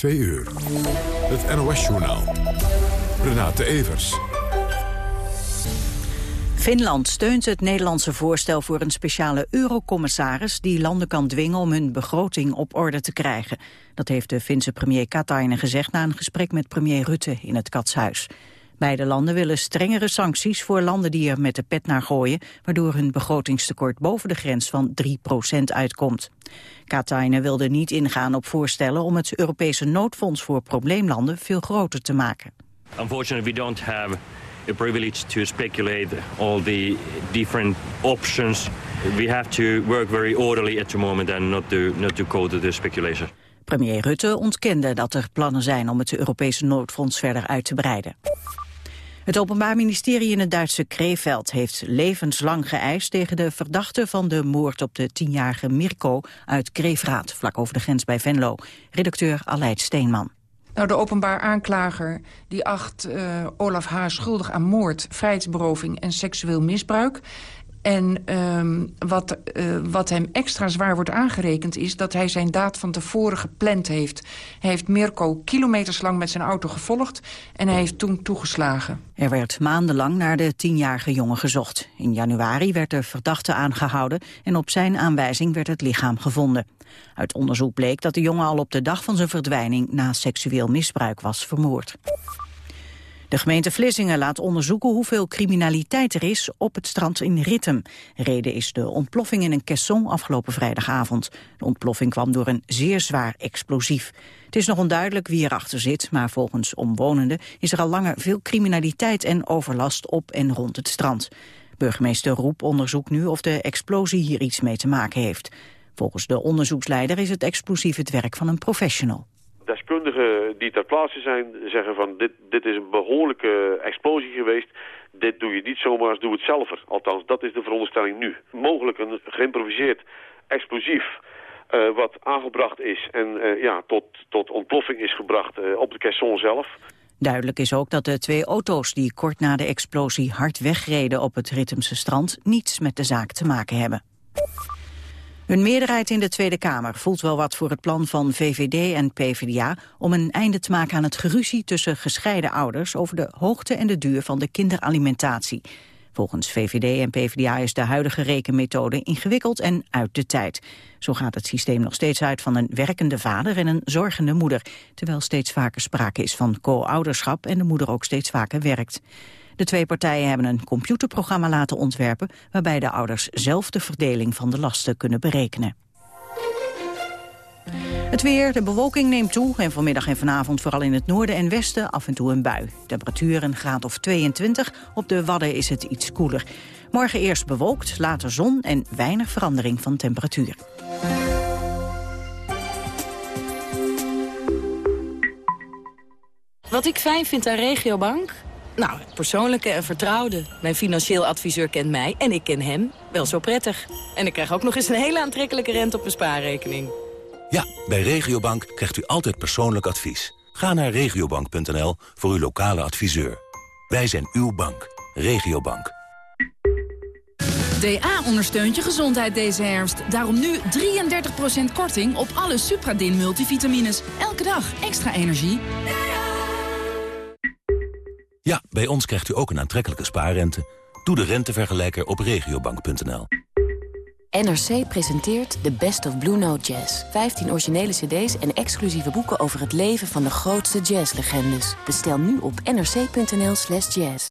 2 uur. Het NOS-journaal. Renate Evers. Finland steunt het Nederlandse voorstel voor een speciale eurocommissaris die landen kan dwingen om hun begroting op orde te krijgen. Dat heeft de Finse premier Katainen gezegd na een gesprek met premier Rutte in het Katshuis. Beide landen willen strengere sancties voor landen die er met de pet naar gooien, waardoor hun begrotingstekort boven de grens van 3% uitkomt. Katainen wilde niet ingaan op voorstellen om het Europese noodfonds voor probleemlanden veel groter te maken. Unfortunately, we don't have the privilege to speculate all the different options. We have to work very orderly at the moment and not to, not to go to the speculation. Premier Rutte ontkende dat er plannen zijn om het Europese noodfonds verder uit te breiden. Het Openbaar Ministerie in het Duitse Krefeld heeft levenslang geëist tegen de verdachte van de moord op de tienjarige Mirko uit Kreefraad, vlak over de grens bij Venlo. Redacteur Aleid Steenman. Nou, de openbaar aanklager die acht uh, Olaf H. schuldig aan moord, vrijheidsberoving en seksueel misbruik. En um, wat, uh, wat hem extra zwaar wordt aangerekend is... dat hij zijn daad van tevoren gepland heeft. Hij heeft Mirko kilometers lang met zijn auto gevolgd... en hij heeft toen toegeslagen. Er werd maandenlang naar de tienjarige jongen gezocht. In januari werd de verdachte aangehouden... en op zijn aanwijzing werd het lichaam gevonden. Uit onderzoek bleek dat de jongen al op de dag van zijn verdwijning... na seksueel misbruik was vermoord. De gemeente Vlissingen laat onderzoeken hoeveel criminaliteit er is op het strand in Rittem. Reden is de ontploffing in een caisson afgelopen vrijdagavond. De ontploffing kwam door een zeer zwaar explosief. Het is nog onduidelijk wie erachter zit, maar volgens omwonenden is er al langer veel criminaliteit en overlast op en rond het strand. Burgemeester Roep onderzoekt nu of de explosie hier iets mee te maken heeft. Volgens de onderzoeksleider is het explosief het werk van een professional deskundigen die ter plaatse zijn zeggen van dit, dit is een behoorlijke explosie geweest. Dit doe je niet zomaar doe het zelf. Althans, dat is de veronderstelling nu. Mogelijk een geïmproviseerd explosief uh, wat aangebracht is en uh, ja, tot, tot ontploffing is gebracht uh, op de caisson zelf. Duidelijk is ook dat de twee auto's die kort na de explosie hard wegreden op het Rittemse strand niets met de zaak te maken hebben. Een meerderheid in de Tweede Kamer voelt wel wat voor het plan van VVD en PvdA om een einde te maken aan het geruzie tussen gescheiden ouders over de hoogte en de duur van de kinderalimentatie. Volgens VVD en PvdA is de huidige rekenmethode ingewikkeld en uit de tijd. Zo gaat het systeem nog steeds uit van een werkende vader en een zorgende moeder, terwijl steeds vaker sprake is van co-ouderschap en de moeder ook steeds vaker werkt. De twee partijen hebben een computerprogramma laten ontwerpen... waarbij de ouders zelf de verdeling van de lasten kunnen berekenen. Het weer, de bewolking neemt toe en vanmiddag en vanavond vooral in het noorden en westen af en toe een bui. Temperatuur een graad of 22, op de Wadden is het iets koeler. Morgen eerst bewolkt, later zon en weinig verandering van temperatuur. Wat ik fijn vind aan Regiobank? Nou, persoonlijke en vertrouwde. Mijn financieel adviseur kent mij en ik ken hem wel zo prettig. En ik krijg ook nog eens een hele aantrekkelijke rente op mijn spaarrekening. Ja, bij Regiobank krijgt u altijd persoonlijk advies. Ga naar regiobank.nl voor uw lokale adviseur. Wij zijn uw bank. Regiobank. DA ondersteunt je gezondheid deze herfst. Daarom nu 33% korting op alle Supradin multivitamines. Elke dag extra energie. Ja, bij ons krijgt u ook een aantrekkelijke spaarrente. Doe de rentevergelijker op regiobank.nl. NRC presenteert The Best of Blue Note Jazz. 15 originele cd's en exclusieve boeken over het leven van de grootste jazzlegendes. Bestel nu op nrc.nl slash jazz.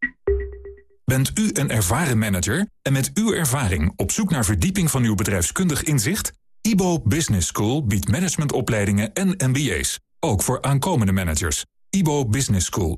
Bent u een ervaren manager en met uw ervaring op zoek naar verdieping van uw bedrijfskundig inzicht? IBO Business School biedt managementopleidingen en MBA's. Ook voor aankomende managers. IBO Business School.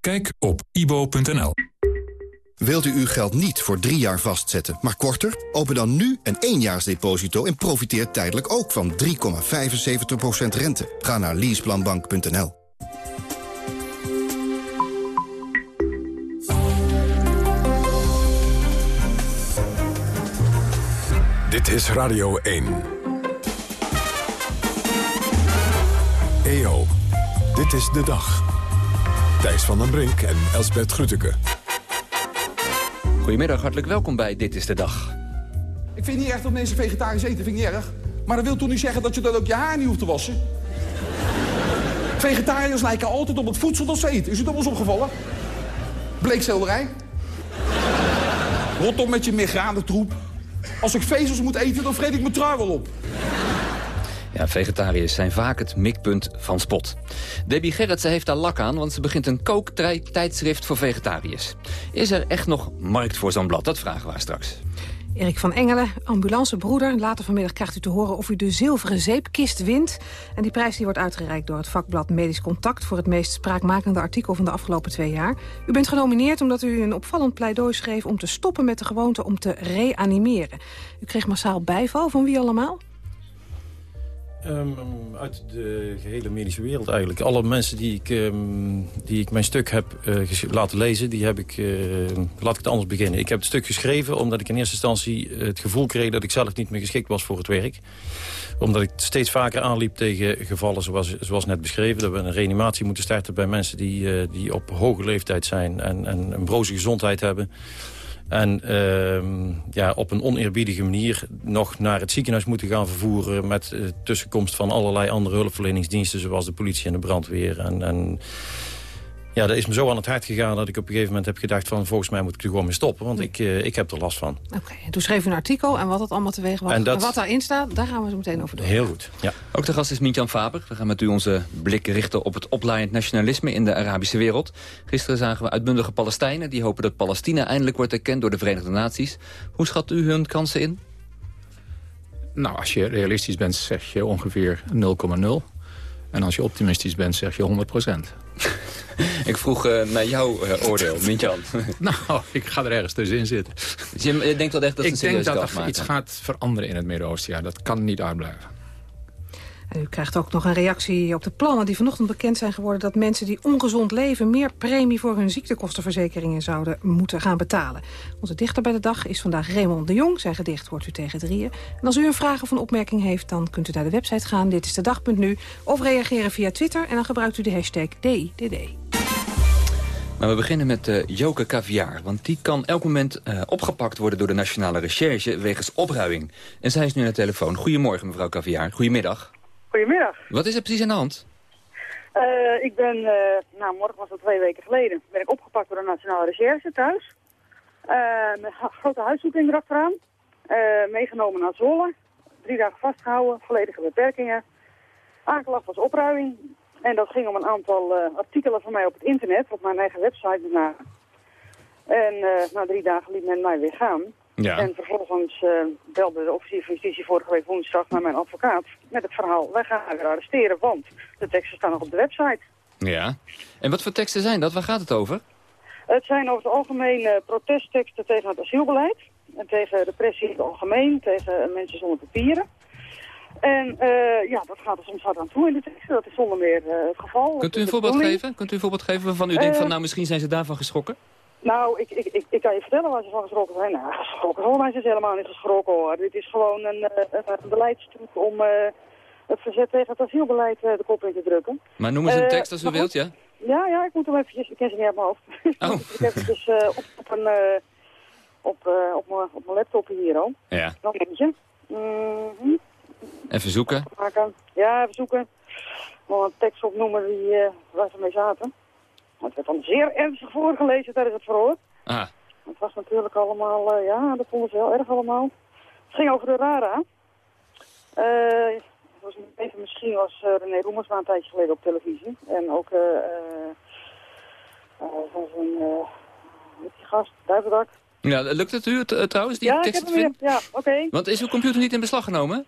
Kijk op ibo.nl. Wilt u uw geld niet voor drie jaar vastzetten, maar korter? Open dan nu een éénjaarsdeposito en profiteer tijdelijk ook van 3,75% rente. Ga naar leaseplanbank.nl. Dit is Radio 1. EO, dit is de dag. Thijs van den Brink en Elsbert Grütke. Goedemiddag, hartelijk welkom bij Dit is de Dag. Ik vind niet echt dat mensen vegetarisch eten, vind ik niet erg. Maar dat wil toch niet zeggen dat je dan ook je haar niet hoeft te wassen? Vegetariërs lijken altijd op het voedsel dat ze eten. Is het al eens opgevallen? Bleekselderij. Rot op met je troep. Als ik vezels moet eten, dan vreet ik mijn trui wel op. Ja, vegetariërs zijn vaak het mikpunt van spot. Debbie Gerritsen heeft daar lak aan, want ze begint een kooktijdschrift voor vegetariërs. Is er echt nog markt voor zo'n blad? Dat vragen we haar straks. Erik van Engelen, ambulancebroeder. Later vanmiddag krijgt u te horen of u de zilveren zeepkist wint. En die prijs die wordt uitgereikt door het vakblad Medisch Contact... voor het meest spraakmakende artikel van de afgelopen twee jaar. U bent genomineerd omdat u een opvallend pleidooi schreef... om te stoppen met de gewoonte om te reanimeren. U kreeg massaal bijval. Van wie allemaal? Um, uit de gehele medische wereld eigenlijk. Alle mensen die ik, um, die ik mijn stuk heb uh, laten lezen, die heb ik, uh, laat ik het anders beginnen. Ik heb het stuk geschreven omdat ik in eerste instantie het gevoel kreeg dat ik zelf niet meer geschikt was voor het werk. Omdat ik steeds vaker aanliep tegen gevallen zoals, zoals net beschreven. Dat we een reanimatie moeten starten bij mensen die, die op hoge leeftijd zijn en, en een broze gezondheid hebben. En uh, ja, op een oneerbiedige manier nog naar het ziekenhuis moeten gaan vervoeren... met uh, tussenkomst van allerlei andere hulpverleningsdiensten... zoals de politie en de brandweer. En, en ja, dat is me zo aan het hart gegaan dat ik op een gegeven moment heb gedacht van... volgens mij moet ik er gewoon mee stoppen, want ik, uh, ik heb er last van. Oké, en toen schreef u een artikel en wat het allemaal teweeg was. En, dat... en wat daarin staat, daar gaan we zo meteen over doen. Heel goed, ja. Ook de gast is Mietjan Faber. We gaan met u onze blik richten op het oplaaiend nationalisme in de Arabische wereld. Gisteren zagen we uitbundige Palestijnen die hopen dat Palestina eindelijk wordt erkend door de Verenigde Naties. Hoe schat u hun kansen in? Nou, als je realistisch bent zeg je ongeveer 0,0. En als je optimistisch bent zeg je 100 procent. Ik vroeg uh, naar jouw uh, oordeel, Mintjan. nou, ik ga er ergens tussenin zitten. Dus je denkt wel echt dat het een Ik denk dat er iets gaat veranderen in het Midden-Oosten. Ja, dat kan niet uitblijven. U krijgt ook nog een reactie op de plannen die vanochtend bekend zijn geworden... dat mensen die ongezond leven meer premie voor hun ziektekostenverzekeringen zouden moeten gaan betalen. Onze dichter bij de dag is vandaag Raymond de Jong. Zijn gedicht hoort u tegen drieën. En als u een vraag of een opmerking heeft, dan kunt u naar de website gaan. Dit is de dag.nu. Of reageren via Twitter en dan gebruikt u de hashtag DDD. Maar we beginnen met uh, Joke Caviar. Want die kan elk moment uh, opgepakt worden door de Nationale Recherche wegens opruiming. En zij is nu aan de telefoon. Goedemorgen mevrouw Caviar. Goedemiddag. Goedemiddag. Wat is er precies aan de hand? Uh, ik ben, uh, nou morgen was dat twee weken geleden, ben ik opgepakt door de Nationale Recherche thuis. Uh, met grote huiszoeking erachteraan. meegenomen naar Zwolle. Drie dagen vastgehouden, volledige beperkingen. Aanklacht was opruiming. En dat ging om een aantal artikelen van mij op het internet, op mijn eigen website. Na. En na drie dagen liet men mij weer gaan. Ja. En vervolgens uh, belde de officier van justitie vorige week woensdag naar mijn advocaat met het verhaal, wij gaan haar arresteren, want de teksten staan nog op de website. Ja. En wat voor teksten zijn dat? Waar gaat het over? Het zijn over het algemeen uh, protestteksten tegen het asielbeleid. En tegen repressie in het algemeen, tegen mensen zonder papieren. En uh, ja, dat gaat er soms hard aan toe in de teksten. Dat is zonder meer het geval. Kunt u een voorbeeld geven? Kunt u een voorbeeld geven waarvan u denkt van nou misschien zijn ze daarvan geschrokken? Nou, ik, ik, ik, ik, kan je vertellen waar ze van geschrokken zijn. Nou, geschrokken zijn ze helemaal niet geschrokken hoor. Dit is gewoon een, uh, een beleidstruc om uh, het verzet tegen het asielbeleid uh, de kop in te drukken. Maar noem eens een tekst als u wilt, ja? Ja, ja, ik moet hem eventjes, ik ken ze niet uit mijn hoofd. Oh. ik heb het dus op, op, een, op, op, mijn, op mijn laptop hier al. Ja. Nog eentje. Mm -hmm. Even zoeken. Ja, even zoeken. Nog een tekst opnoemen die, waar ze mee zaten. Het werd dan zeer ernstig voorgelezen tijdens het verhoor. Ah. Het was natuurlijk allemaal, uh, ja, dat vonden ze heel erg allemaal. Het ging over de RARA. Uh, was even, misschien was uh, René Roemersma een tijdje geleden op televisie. En ook uh, van zijn die gast, Duivendak. Ja, lukt het u trouwens, die ja, tekst te vinden? Ja, oké. Want is uw computer niet in beslag genomen?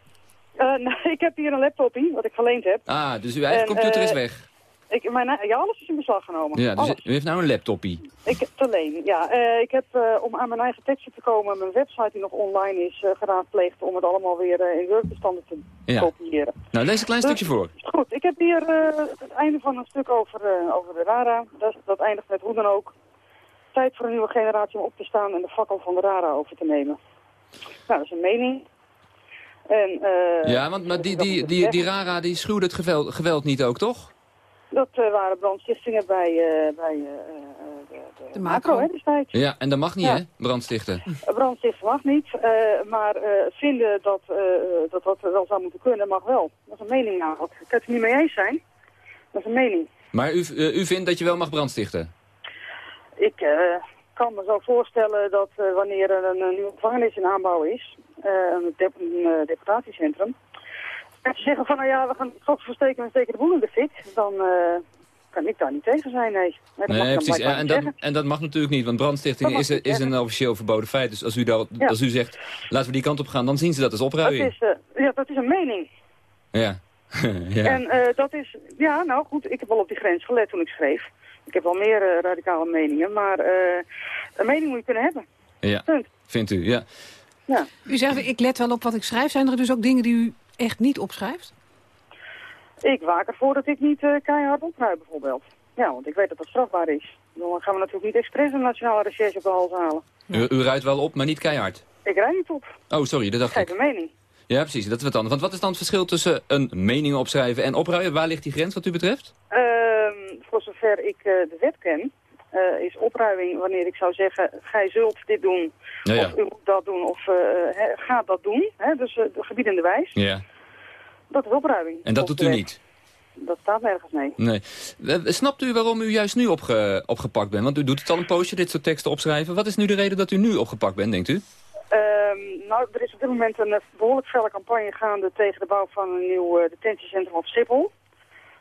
nee, ik heb hier een laptopie, wat ik geleend heb. Ah, dus uw eigen computer is weg? Ik, mijn, ja, alles is in beslag genomen. Ja, dus u heeft nou een laptopie? Ik heb te leen, ja. Uh, ik heb uh, om aan mijn eigen tekstje te komen, mijn website die nog online is, uh, geraadpleegd om het allemaal weer in Word-bestanden te ja. kopiëren. Nou, lees een klein dus, stukje voor. Goed, ik heb hier het einde van een stuk over, over de RARA. Dat, dat eindigt met hoe dan ook. Tijd voor een nieuwe generatie om op te staan en de fakkel van de RARA over te nemen. Nou, dat is een mening. En, eh, ja, want maar die, die, die, die Rara die schuwde het geweld, geweld niet ook, toch? Dat eh, waren brandstichtingen bij, eh, bij eh, eh, de, de, De macro, macro. hè, destijds. Ja, en dat mag niet, Ja. hè, brandstichten. Brandstichten mag niet, eh, maar eh, vinden dat, eh, dat dat wel zou moeten kunnen, mag wel. Dat is een mening namelijk. Ik kan het er niet mee eens zijn. Dat is een mening. Maar u, u vindt dat je wel mag brandstichten? Ik eh, kan me zo voorstellen dat eh, wanneer er een, eh, nieuwe gevangenis in aanbouw is, eh, een, dep een eh, deportatiecentrum, en ze zeggen van nou ja, we gaan het versteken en steken de boel in de fik, dan eh, kan ik daar niet tegen zijn, nee. nee dat precies. En, dat, en dat mag natuurlijk niet, want brandstichting Dat is, is een officieel verboden feit. Dus als u, daar, Ja. als u zegt, laten we die kant op gaan, dan zien ze dat als Dat opruiing. is, eh, ja, dat is een mening. Ja. ja. En eh, dat is, ja, nou goed, ik heb wel op die grens gelet toen ik schreef. Ik heb wel meer radicale meningen, maar eh, een mening moet je kunnen hebben. ja. Punt. Vindt u, ja. Ja. U zegt, ik let wel op wat ik schrijf. Zijn er dus ook dingen die u echt niet opschrijft? Ik waak ervoor dat ik niet eh, keihard opruim bijvoorbeeld. Ja, want ik weet dat dat strafbaar is. Dan gaan we natuurlijk niet expres een nationale recherche op de hals halen. U, u rijdt wel op, maar niet keihard. Ik rijd niet op. Oh, sorry, dat dacht Geef ik. een mening. Ja, precies, dat is wat anders. Want wat is dan het verschil tussen een mening opschrijven en opruimen? Waar ligt die grens wat u betreft? Ehm, voor zover ik eh, de wet ken, eh, is opruiming wanneer ik zou zeggen, gij zult dit doen, Ja, ja. of u moet dat doen, of eh, hè, gaat dat doen. Hè? Dus eh, de gebiedende wijs, Ja. dat is opruiming. En dat doet u niet? Dat staat nergens, nee. Nee. Eh, Snapt u waarom u juist nu opge opgepakt bent? Want u doet het al een poosje, dit soort teksten opschrijven. Wat is nu de reden dat u nu opgepakt bent, denkt u? Ehm, nou, er is op dit moment een eh, behoorlijk felle campagne gaande tegen de bouw van een nieuw eh, detentiecentrum op Schiphol.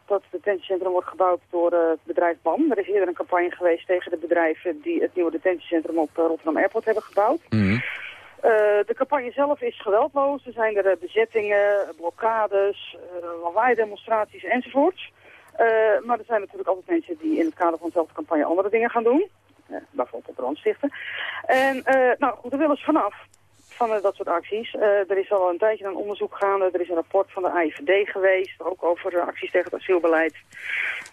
Dat detentiecentrum wordt gebouwd door eh, het bedrijf BAM. Er is eerder een campagne geweest tegen de bedrijven die het nieuwe detentiecentrum op eh, Rotterdam Airport hebben gebouwd. Eh, de campagne zelf is geweldloos. Er zijn er bezettingen, blokkades, uh, lawaai-demonstraties enzovoorts. Maar er zijn natuurlijk altijd mensen die in het kader van dezelfde campagne andere dingen gaan doen. Bijvoorbeeld op brandstichten. En nou goed, daar willen ze vanaf. Van eh, dat soort acties. Eh, er is al een tijdje een onderzoek gaande. Er is een rapport van de AIVD geweest. Ook over eh, acties tegen het asielbeleid.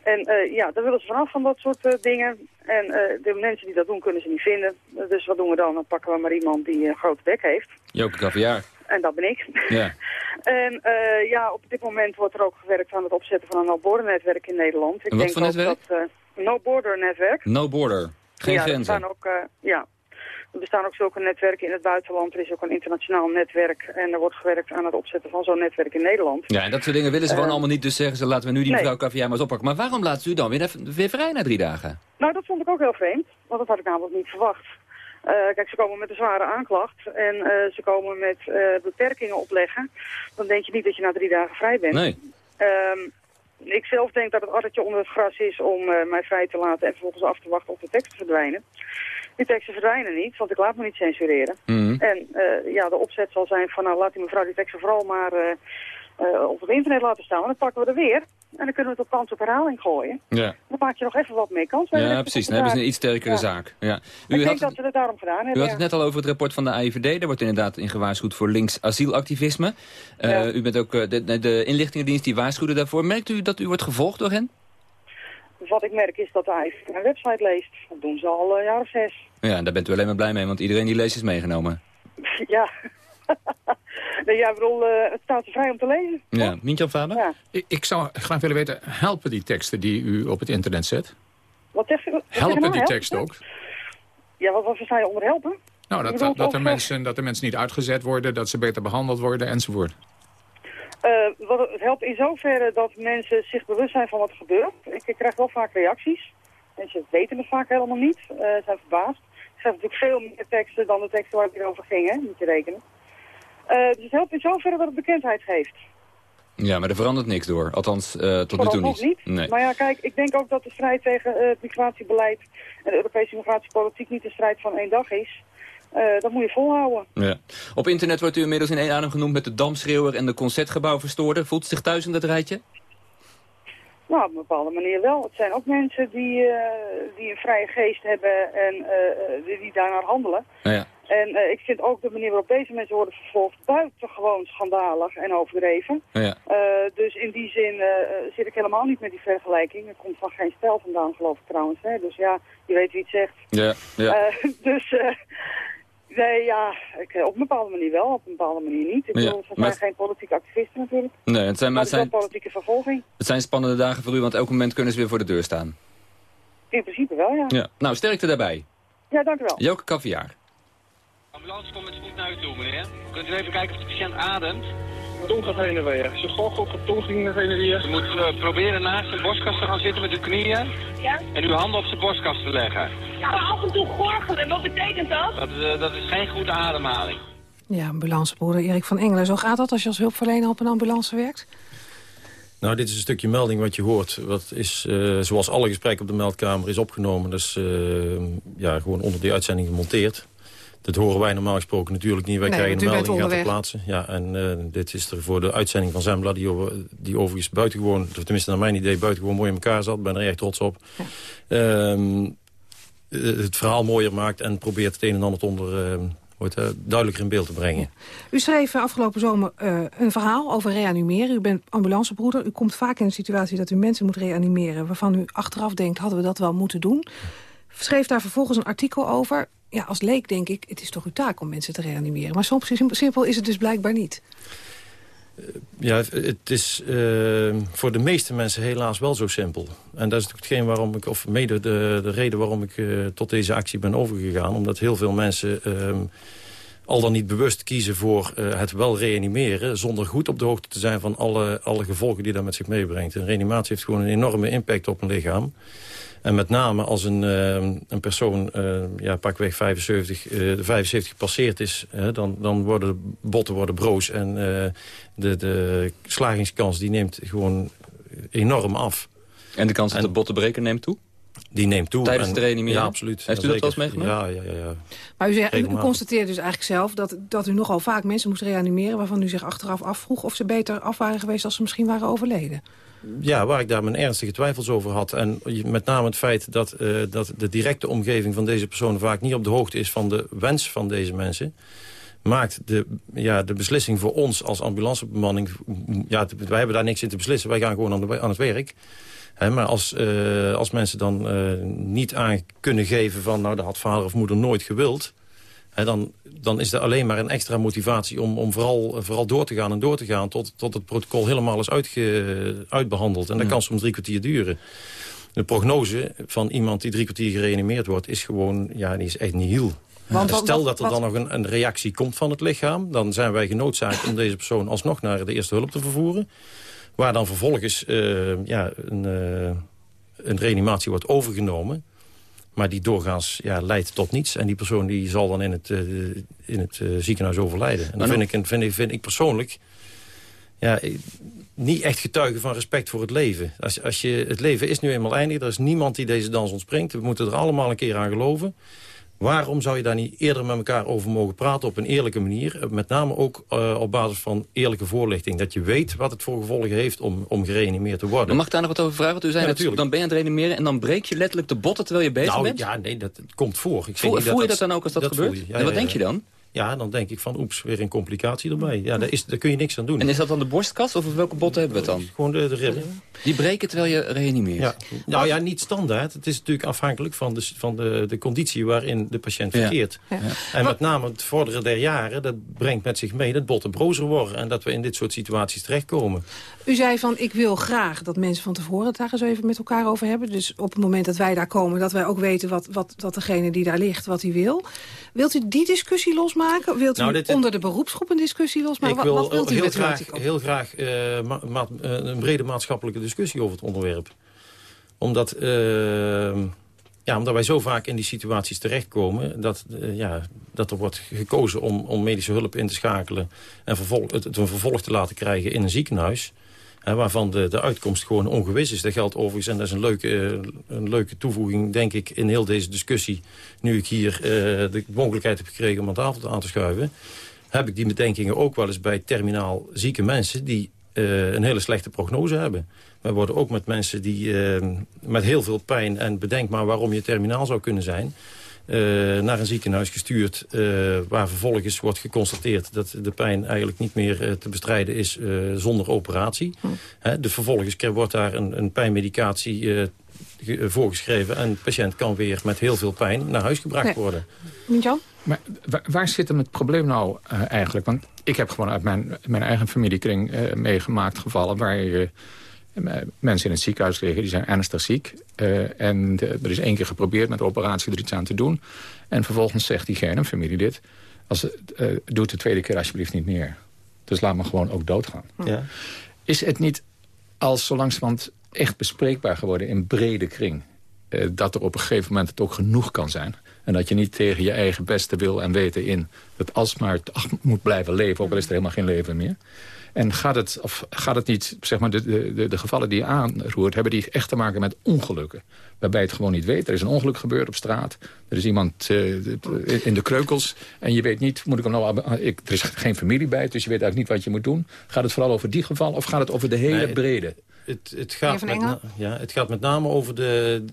En ja, daar willen ze vanaf van dat soort dingen. En de mensen die dat doen, kunnen ze niet vinden. Dus wat doen we dan? Dan pakken we maar iemand die een grote bek heeft. Joke Caviar. En dat ben ik. Ja. En ja, op dit moment wordt er ook gewerkt aan het opzetten van een no-border-netwerk in Nederland. Ik wat denk voor netwerk? Dat, no-border-netwerk. No border. Geen ja, grenzen. ook, ja, er bestaan ook zulke netwerken in het buitenland. Er is ook een internationaal netwerk. En er wordt gewerkt aan het opzetten van zo'n netwerk in Nederland. Ja, en dat soort dingen willen ze gewoon Eh, allemaal niet. Dus zeggen ze, laten we nu die nee. mevrouw Caviar maar eens oppakken. Maar waarom laten ze u dan weer, weer vrij na drie dagen? Nou, dat vond ik ook heel vreemd. Want dat had ik namelijk niet verwacht. Eh, kijk, ze komen met een zware aanklacht. En eh, ze komen met beperkingen opleggen. Dan denk je niet dat je na drie dagen vrij bent. Nee. Ehm, ik zelf denk dat het addertje onder het gras is om mij vrij te laten en vervolgens af te wachten op de tekst te verdwijnen. Die teksten verdwijnen niet, want ik laat me niet censureren. Mhm. En eh, ja, de opzet zal zijn van nou laat die mevrouw die teksten vooral maar eh, eh, op het internet laten staan. En dan pakken we er weer en dan kunnen we het op kans op herhaling gooien. Ja, Dan maak je nog even wat meer kans. ja precies. Dan hebben ze een iets sterkere Ja. zaak. Ja. Ik U denk had, dat ze het daarom gedaan hebben. u had het net al over het rapport van de AIVD. Daar wordt inderdaad in gewaarschuwd voor links asielactivisme. U bent ook de, de inlichtingendienst die waarschuwde daarvoor. Merkt u dat u wordt gevolgd door hen? Dus wat ik merk is dat de AIVD een website leest. Dat doen ze al een jaar of zes. Ja, daar bent u alleen maar blij mee, want iedereen die leest is meegenomen. ja. nee, ja, ik bedoel, eh, het staat ze vrij om te lezen. Ja, Mintjan Faber? Ja. Ik, ik zou graag willen weten, helpen die teksten die u op het internet zet? Wat zeg je Helpen nou? die Helpen? teksten ook? Ja, wat, wat versta je onder helpen? Nou, dat, bedoelt dat, de of, mensen, dat de mensen niet uitgezet worden, dat ze beter behandeld worden enzovoort. Eh, wat, het helpt in zoverre dat mensen zich bewust zijn van wat er gebeurt. Ik, ik krijg wel vaak reacties. Mensen weten het vaak helemaal niet, eh, zijn verbaasd. Er zijn natuurlijk veel meer teksten dan de teksten waar het hier over ging, hè, moet je rekenen. Eh, dus het helpt in zoverre dat het bekendheid geeft. Ja, maar er verandert niks door. Althans, tot nu toe niet. niet. Nee. Maar ja, kijk, ik denk ook dat de strijd tegen het migratiebeleid en de Europese migratiepolitiek niet een strijd van één dag is. Eh, dat moet je volhouden. Ja. Op internet wordt u inmiddels in één adem genoemd met de damschreeuwer en de concertgebouwverstoorder. Voelt u zich thuis in dat rijtje? Nou, op een bepaalde manier wel. Het zijn ook mensen die, eh, die een vrije geest hebben en eh, die, die daarnaar handelen. Ja. En ik vind ook de manier waarop deze mensen worden vervolgd buitengewoon schandalig en overdreven. Ja. Dus in die zin zit ik helemaal niet met die vergelijking. Er komt van geen stijl vandaan, geloof ik trouwens. Hè? Dus ja, je weet wie het zegt. Ja, ja. Dus Nee, ja, ik, op een bepaalde manier wel, op een bepaalde manier niet. Ik Ja, bedoel, ze zijn geen politieke activisten natuurlijk. Nee, het zijn, Maar het zijn, politieke vervolging. het zijn spannende dagen voor u, want elk moment kunnen ze weer voor de deur staan. In principe wel, ja. Ja. Nou, sterkte daarbij. Ja, dank u wel. Joke Kaviaar. ambulance komt met spoed naar u toe, meneer. Kunt u even kijken of de patiënt ademt? Tong gaat heen en weer. Ze goch op de tong ging naar heen en weer. U moet eh, proberen naast zijn borstkas te gaan zitten met uw knieën. Ja? En uw handen op zijn borstkas te leggen. Ja, maar af en toe gorgelen, wat betekent dat? Dat, is, eh, dat is geen goede ademhaling. Ja, ambulancebroeder Erik van Engelen. Zo gaat dat als je als hulpverlener op een ambulance werkt? Nou, dit is een stukje melding wat je hoort. Wat is, eh, zoals alle gesprekken op de meldkamer, is opgenomen. Dus ja, gewoon onder die uitzending gemonteerd. Dat horen wij normaal gesproken natuurlijk niet. Wij Nee, krijgen een melding, gaat ter onderweg. plaatse. Ja, en eh, dit is er voor de uitzending van Zembla... die, over- die overigens buitengewoon, of tenminste naar mijn idee... buitengewoon mooi in elkaar zat. Ik ben er echt trots op. Ehm, eh, het verhaal mooier maakt en probeert het een en ander onder... het, duidelijker in beeld te brengen. U schreef afgelopen zomer een verhaal over reanimeren. U bent ambulancebroeder. U komt vaak in de situatie dat u mensen moet reanimeren... waarvan u achteraf denkt, hadden we dat wel moeten doen? Schreef daar vervolgens een artikel over. Ja, als leek denk ik, het is toch uw taak om mensen te reanimeren. Maar sim- simpel is het dus blijkbaar niet. Ja, het is eh, voor de meeste mensen helaas wel zo simpel. En dat is natuurlijk hetgeen waarom ik, of mede de, de reden waarom ik eh, tot deze actie ben overgegaan. Omdat heel veel mensen ehm, al dan niet bewust kiezen voor eh, het wel reanimeren... zonder goed op de hoogte te zijn van alle, alle gevolgen die dat met zich meebrengt. Een reanimatie heeft gewoon een enorme impact op een lichaam. En met name als een, eh, een persoon, eh, ja, pakweg 75, eh, de 75 gepasseerd is... hè, dan, dan worden de botten worden broos en eh, de, de slagingskans die neemt gewoon enorm af. En de kans dat de botten breken neemt toe? Die neemt toe. Tijdens En- het reanimeren? Ja, absoluut. Heeft u dat wel eens meegemaakt? Ja, ja, ja. ja. Maar u, zei, u, constateert dus eigenlijk zelf dat, dat u nogal vaak mensen moest reanimeren... waarvan u zich achteraf afvroeg of ze beter af waren geweest... als ze misschien waren overleden. Ja, waar ik daar mijn ernstige twijfels over had. En met name het feit dat, eh, dat de directe omgeving van deze personen... vaak niet op de hoogte is van de wens van deze mensen... maakt de, ja, de beslissing voor ons als ambulancebemanning... Ja, wij hebben daar niks in te beslissen. Wij gaan gewoon aan, het werk. Maar als, eh, als mensen dan eh, niet aan kunnen geven van... nou, dat had vader of moeder nooit gewild... Hè, dan, dan is er alleen maar een extra motivatie om, om vooral, vooral door te gaan en door te gaan... tot, tot het protocol helemaal is uitge, uitbehandeld. En dat kan soms drie kwartier duren. De prognose van iemand die drie kwartier gereanimeerd wordt... is gewoon, ja, die is echt nihil. Want Stel dat er dan nog een, een reactie komt van het lichaam... dan zijn wij genoodzaakt om deze persoon alsnog naar de eerste hulp te vervoeren. Waar dan vervolgens eh, ja, een, eh, een reanimatie wordt overgenomen... Maar die doorgaans ja, leidt tot niets. En die persoon die zal dan in het, eh, in het eh, ziekenhuis overlijden. En dat vind ik, vind, ik, vind ik persoonlijk ja, eh, niet echt getuigen van respect voor het leven. Als, als je, het leven is nu eenmaal eindig. Er is niemand die deze dans ontspringt. We moeten er allemaal een keer aan geloven. Waarom zou je daar niet eerder met elkaar over mogen praten op een eerlijke manier? Eh, Met name ook eh, op basis van eerlijke voorlichting. Dat je weet wat het voor gevolgen heeft om, om gereanimeerd te worden. Maar mag ik daar nog wat over vragen? Want u zei Ja, natuurlijk. dan ben je aan het reanimeren... en dan breek je letterlijk de botten terwijl je bezig nou, bent? ja, nee, dat komt voor. Ik Voel- voel je dat dan ook als dat gebeurt? je. En wat denk je dan? Ja, dan denk ik van, oeps, weer een complicatie erbij. Ja, daar, is, daar kun je niks aan doen. En is dat dan de borstkas of welke botten hebben we het dan? Gewoon de, de ribben. Die breken terwijl je reanimeert? Ja. Nou ja, niet standaard. Het is natuurlijk afhankelijk van de, van de, de conditie waarin de patiënt Ja. verkeert. Ja. En met name het vorderen der jaren, dat brengt met zich mee dat botten brozer worden. En dat we in dit soort situaties terechtkomen. U zei van, ik wil graag dat mensen van tevoren het daar eens even met elkaar over hebben. Dus op het moment dat wij daar komen, dat wij ook weten wat, wat, wat degene die daar ligt, wat hij wil. Wilt u die discussie losmaken? Wilt u Nou, dit- onder de beroepsgroep een discussie losmaken? ik wil wat wilt u heel graag, heel graag eh, ma- ma- eh, een brede maatschappelijke discussie over het onderwerp. Omdat, eh, ja, omdat wij zo vaak in die situaties terechtkomen... dat, ja, dat er wordt gekozen om, om medische hulp in te schakelen... en vervolg, het, het een vervolg te laten krijgen in een ziekenhuis... Waarvan de, de uitkomst gewoon ongewis is. Dat geldt overigens, en dat is een leuke, eh, een leuke toevoeging, denk ik, in heel deze discussie. Nu ik hier eh, de mogelijkheid heb gekregen om aan tafel aan te schuiven... heb ik die bedenkingen ook wel eens bij terminaal zieke mensen... die eh, een hele slechte prognose hebben. Wij worden ook met mensen die met heel veel pijn... en bedenk maar waarom je terminaal zou kunnen zijn... eh, naar een ziekenhuis gestuurd... eh, waar vervolgens wordt geconstateerd dat de pijn eigenlijk niet meer eh, te bestrijden is... eh, zonder operatie. Hè, dus vervolgens wordt daar een, een pijnmedicatie... ge- voorgeschreven... en de patiënt kan weer met heel veel pijn naar huis gebracht Nee. worden. Mintjan? Maar wa- waar zit hem het probleem nou eh, eigenlijk? Want ik heb gewoon uit mijn, mijn eigen familiekring eh, meegemaakt gevallen... waar je mensen in het ziekenhuis liggen, die zijn ernstig ziek. eh, en de- er is één keer geprobeerd met de operatie er iets aan te doen. En vervolgens zegt diegene, een familielid... Als, eh, doe het de tweede keer alsjeblieft niet meer. Dus laat me gewoon ook doodgaan. Ja. Is het niet als zo langzamerhand echt bespreekbaar geworden in brede kring... eh, dat er op een gegeven moment het ook genoeg kan zijn... en dat je niet tegen je eigen beste wil en weten in... dat alsmaar moet blijven leven, ook al is er helemaal geen leven meer... En gaat het, of gaat het niet, zeg maar, de, de, de, gevallen die je aanroert... hebben die echt te maken met ongelukken? Waarbij je het gewoon niet weet. Er is een ongeluk gebeurd op straat. Er is iemand eh, in de kreukels. En je weet niet, moet ik hem nou... Ik, er is geen familie bij, dus je weet eigenlijk niet wat je moet doen. Gaat het vooral over die gevallen of gaat het over de hele Nee, brede? Het, het, gaat met ja, het gaat met name over, de,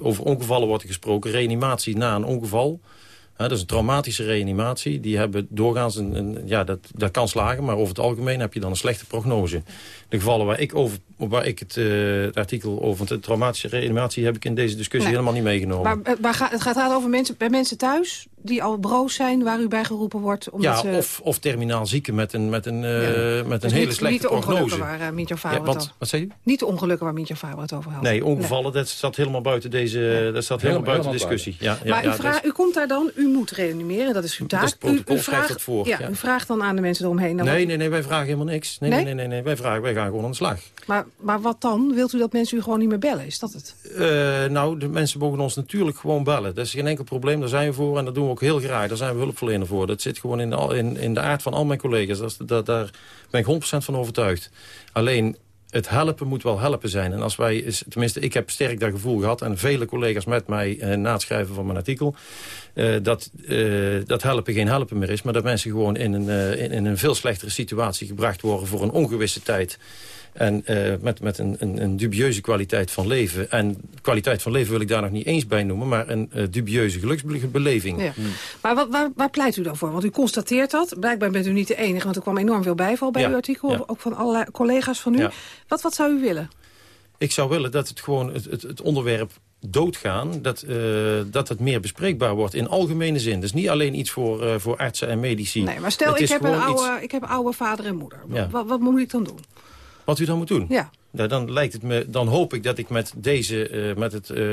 over ongevallen wordt er gesproken. Reanimatie na een ongeval. Dat is een traumatische reanimatie. Die hebben doorgaans een, een, ja, dat, dat kan slagen, maar over het algemeen heb je dan een slechte prognose. De gevallen waar ik, over, waar ik het, eh, het artikel over de traumatische reanimatie heb ik in deze discussie Nee. helemaal niet meegenomen. Maar, eh, maar ga- het gaat gaat over mensen, bij mensen thuis die al broos zijn... waar u bij geroepen wordt. Omdat ja, ze, of, of terminaal zieken met een, met een, eh, met een Dus hele niet, slechte niet de prognose. waar uh, Mintjan Faber Ja, het wat, over- wat zei je? Niet de ongelukken waar Mintjan Faber het over had. Nee, ongevallen, dat staat helemaal buiten deze dat staat helemaal, Helemaal- buiten helemaal discussie. Ja, ja, maar ja, u, vraagt- is- u komt daar dan, u moet reanimeren, dat is uw taak. Dat is het protocol, u, u vraagt, dat voor, Ja, ja. u vraagt dan aan de mensen eromheen. nee, nee, nee, wij vragen helemaal niks. Nee, Nee? nee, nee, nee, nee, Wij, vragen, wij gaan gewoon aan de slag. Maar, maar wat dan? Wilt u dat mensen u gewoon niet meer bellen? Is dat het? Eh, nou, de mensen mogen ons natuurlijk gewoon bellen. Dat is geen enkel probleem, daar zijn we voor en dat doen we ook heel graag. Daar zijn we hulpverlener voor. Dat zit gewoon in de, in, in de aard van al mijn collega's. Dat, dat, daar ben ik 100% van overtuigd. Alleen, het helpen moet wel helpen zijn. En als wij, tenminste, ik heb sterk dat gevoel gehad... en vele collega's met mij eh, na het schrijven van mijn artikel... eh, dat, eh, dat helpen geen helpen meer is... maar dat mensen gewoon in een, eh, in, in een veel slechtere situatie gebracht worden... voor een ongewisse tijd... En eh, met, met een, een, een dubieuze kwaliteit van leven. En kwaliteit van leven wil ik daar nog niet eens bij noemen... maar een eh, dubieuze geluksbeleving. Ja. Maar wat, waar, waar pleit u dan voor? Want u constateert dat. Blijkbaar bent u niet de enige, want er kwam enorm veel bijval bij Ja, uw artikel. ja. Ook van allerlei collega's van u. Ja. Wat, wat zou u willen? Ik zou willen dat het gewoon het, het, het onderwerp doodgaan... Dat, eh, dat het meer bespreekbaar wordt in algemene zin. Dus niet alleen iets voor, eh, voor artsen en medici. Nee, maar stel, ik heb, een gewoon iets- oude, ik heb een oude vader en moeder. Ja. Wat, wat moet ik dan doen? Wat u dan moet doen? Ja. Nou, dan, lijkt het me, dan hoop ik dat ik met, deze, eh, met het, eh,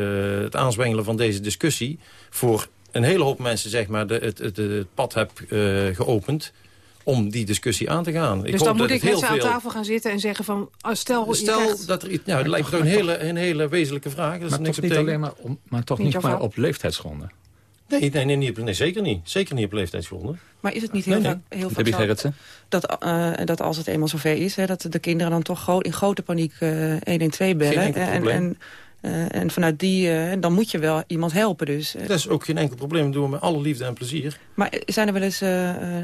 het aanzwengelen van deze discussie... voor een hele hoop mensen zeg maar, de, het, het, het pad heb eh, geopend om die discussie aan te gaan. dus dan dat moet ik met ze aan veel- tafel gaan zitten en zeggen van... ah, stel, je Stel krijgt- dat er iets... Nou, het lijkt me toch een hele, een hele wezenlijke vraag. Is Maar niks toch op niet alleen maar, om, maar, toch Niet niet maar op leeftijdsgronden. Nee, nee, nee, niet op- nee, zeker niet. Zeker niet op leeftijdsgronden. Maar is het niet heel, Nee, nee. vaak, heel vaak zo dat, eh, dat als het eenmaal zover is... Hè, dat de kinderen dan toch gro- in grote paniek eh 112 bellen. enkel en, probleem. en, eh, en vanuit die, dan moet je wel iemand helpen dus. Dat is ook geen enkel probleem. Dat doen we met alle liefde en plezier. Maar zijn er wel eens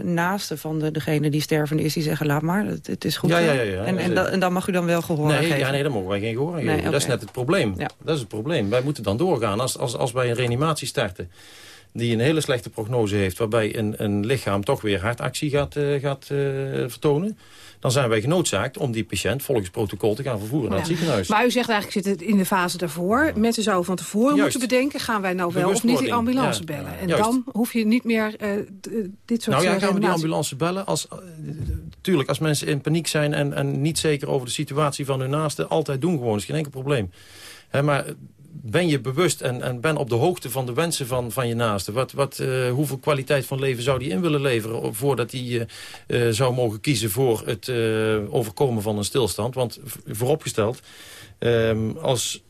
naasten van de, degene die stervende is... die zeggen, laat maar, het, het is goed. Ja, ja, ja, ja. en, en, Ja, da- en dan mag u dan wel gehoor nee, geven? ja, nee, daar mogen wij geen gehoor. Dat is net het probleem. Ja. Dat is het probleem. Wij moeten dan doorgaan. Als, als, als wij een reanimatie starten die een hele slechte prognose heeft... waarbij een, een lichaam toch weer hartactie gaat, eh, gaat eh, vertonen... dan zijn wij genoodzaakt om die patiënt volgens protocol te gaan vervoeren naar het ziekenhuis. Maar u zegt eigenlijk, zit het in de fase daarvoor. Mensen zouden van tevoren Juist. moeten bedenken... gaan wij nou wel of niet die ambulance ja. bellen? En Juist. dan hoef je niet meer eh, dit soort Nou ja, gaan we die ambulance bellen? Als, tuurlijk, als mensen in paniek zijn en, en niet zeker over de situatie van hun naasten... altijd doen gewoon, is geen enkel probleem. Maar ben je bewust en, en ben op de hoogte van de wensen van, van je naaste? Wat, wat, eh, hoeveel kwaliteit van leven zou die in willen leveren... voordat hij eh, eh, zou mogen kiezen voor het overkomen van een stilstand? Want vooropgesteld, ehm, als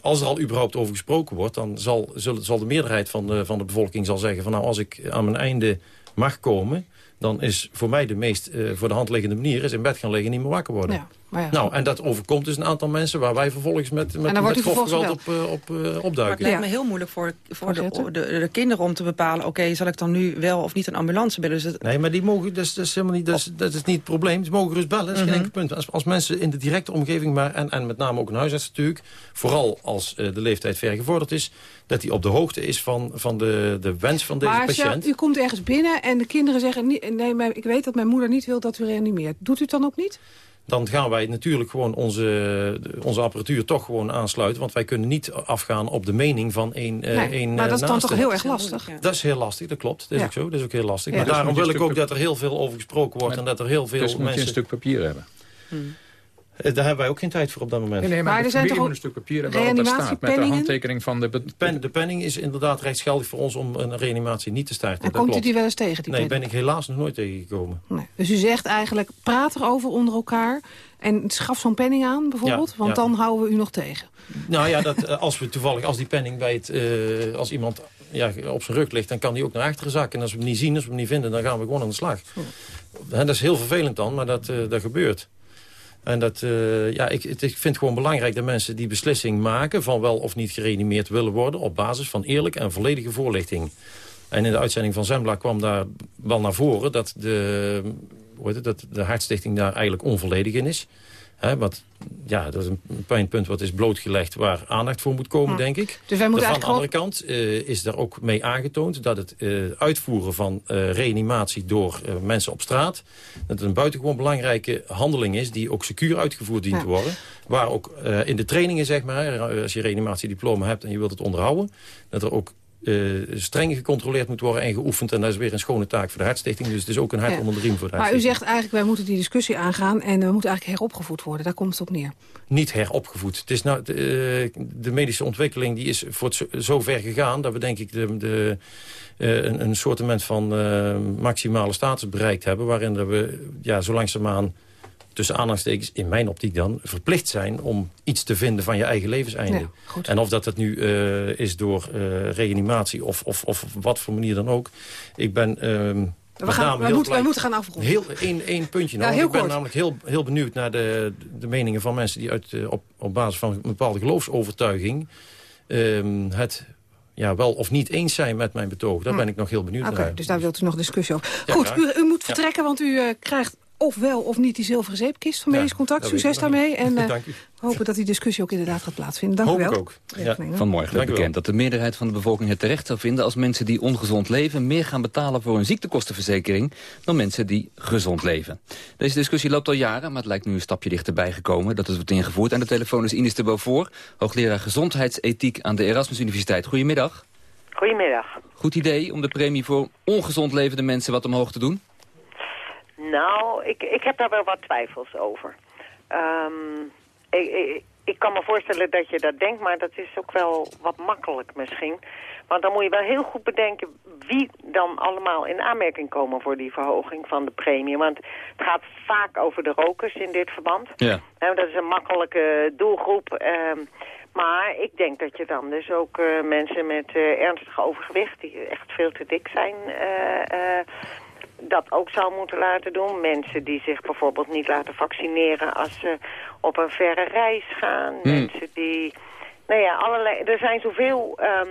als er al überhaupt over gesproken wordt... dan zal, zal de meerderheid van de, van de bevolking zal zeggen... van nou, als ik aan mijn einde mag komen... dan is voor mij de meest voor de hand liggende manier... is in bed gaan liggen en niet meer wakker worden. Ja, ja. Nou, en dat overkomt dus een aantal mensen... waar wij vervolgens met, met, En dan wordt met op, eh, op, eh, Maar opduiken. het lijkt me heel moeilijk voor, voor de, de, de kinderen om te bepalen... oké, zal ik dan nu wel of niet een ambulance bellen? Dus het, Nee, maar die mogen, dat is, dat is helemaal niet, dat is, dat is niet het probleem. Ze mogen rust bellen, dat is Mhm. geen enkel punt. Als, als mensen in de directe omgeving, maar, en, en met name ook een huisarts natuurlijk... vooral als eh, de leeftijd vergevorderd is... dat hij op de hoogte is van, van de, de wens van deze maar patiënt. u komt ergens binnen en de kinderen zeggen... niet- nee, maar ik weet dat mijn moeder niet wil dat u reanimeert. Doet u het dan ook niet? Dan gaan wij natuurlijk gewoon onze, onze apparatuur toch gewoon aansluiten. Want wij kunnen niet afgaan op de mening van één uh, nee, Maar dat is dan toch heel erg lastig? Dat is heel lastig, dat klopt. Dat is Ja. ook zo, dat is ook heel lastig. Ja. Maar Dus daarom wil ik ook dat er heel veel over gesproken wordt... en dat er heel veel Dus moet je mensen... een stuk papier hebben. Eh, Daar hebben wij ook geen tijd voor op dat moment. Nee, nee, maar, Maar er zijn toch een stuk papier hebben waarop dat staat. Met de handtekening van de... Pen, de penning is inderdaad rechtsgeldig voor ons om een reanimatie niet te starten. En dat komt u die wel eens tegen, die Nee, penning? ben ik helaas nog nooit tegengekomen. Nee. Dus u zegt eigenlijk, praat erover onder elkaar... en schaf zo'n penning aan bijvoorbeeld, Ja, want ja. dan houden we u nog tegen. Nou ja, dat, eh, als we toevallig, als die penning bij het, eh, als iemand ja, op zijn rug ligt, dan kan die ook naar achteren zakken. En als we hem niet zien, als we hem niet vinden, dan gaan we gewoon aan de slag. Dat is heel vervelend dan, maar dat, eh, dat gebeurt. En dat, eh, ja, ik, ik vind het gewoon belangrijk dat mensen die beslissing maken... van wel of niet gereanimeerd willen worden... op basis van eerlijke en volledige voorlichting. En in de uitzending van Zembla kwam daar wel naar voren... dat de, hoe heet het, dat de Hartstichting daar eigenlijk onvolledig in is. Hè, wat, ja, dat is een pijnpunt wat is blootgelegd waar aandacht voor moet komen, denk ik. Dus wij moeten van de andere kant eh, is daar ook mee aangetoond dat het eh, uitvoeren van eh, reanimatie door mensen op straat... dat het een buitengewoon belangrijke handeling is die ook secuur uitgevoerd dient Ja. te worden. Waar ook in de trainingen, zeg maar, als je reanimatiediploma hebt en je wilt het onderhouden... dat er ook eh, streng gecontroleerd moet worden en geoefend. En dat is weer een schone taak voor de Hartstichting. Dus het is ook een hart Ja. onder de riem voor de Maar u zegt eigenlijk, wij moeten die discussie aangaan... en we moeten eigenlijk heropgevoed worden. Daar komt het op neer. niet heropgevoed. Het is nou, de, eh, de medische ontwikkeling die is voor het zo, ver gegaan... dat we denk ik de, de, eh, een, een soortement van eh, maximale status bereikt hebben... waarin we ja, zo langzaamaan, tussen aanhalingstekens in mijn optiek dan... verplicht zijn om iets te vinden van je eigen levenseinde. Ja, en of dat het nu eh, is door eh, reanimatie of, of, of wat voor manier dan ook. Ik ben... ehm, We, gaan, we, moeten, we blij- moeten gaan afronden. Heel één, één puntje nog. Ja, ik ben kort. namelijk heel, heel benieuwd naar de, de meningen van mensen die uit, eh, op, op basis van een bepaalde geloofsovertuiging ehm, het ja, wel of niet eens zijn met mijn betoog. Daar Hm. ben ik nog heel benieuwd naar. dus daar wilt u nog discussie over. Goed, u, u moet vertrekken, want u krijgt of wel of niet die zilveren zeepkist van Ja, medisch contact. Succes daarmee. En eh, Dank u. hopen dat die discussie ook inderdaad gaat plaatsvinden. Dank Hoop u wel. ook. Ja. Vanmorgen werd Dank u wel. bekend dat de meerderheid van de bevolking het terecht zou vinden... als mensen die ongezond leven meer gaan betalen voor hun ziektekostenverzekering... dan mensen die gezond leven. Deze discussie loopt al jaren, maar het lijkt nu een stapje dichterbij gekomen... dat het wordt ingevoerd. Aan de telefoon is Ines de Beaufort, hoogleraar gezondheidsethiek aan de Erasmus Universiteit. Goedemiddag. Goedemiddag. Goed idee om de premie voor ongezond levende mensen wat omhoog te doen? Nou, ik, ik heb daar wel wat twijfels over. Ehm, ik, ik, ik kan me voorstellen dat je dat denkt, maar dat is ook wel wat makkelijk misschien. Want dan moet je wel heel goed bedenken wie dan allemaal in aanmerking komen voor die verhoging van de premie. Want het gaat vaak over de rokers in dit verband. Ja. Nou, dat is een makkelijke doelgroep. ehm, maar ik denk dat je dan dus ook eh, mensen met eh, ernstig overgewicht... die echt veel te dik zijn... eh, dat ook zou moeten laten doen. Mensen die zich bijvoorbeeld niet laten vaccineren als ze op een verre reis gaan. Hmm. Mensen die... Nou ja, allerlei, er zijn zoveel ehm,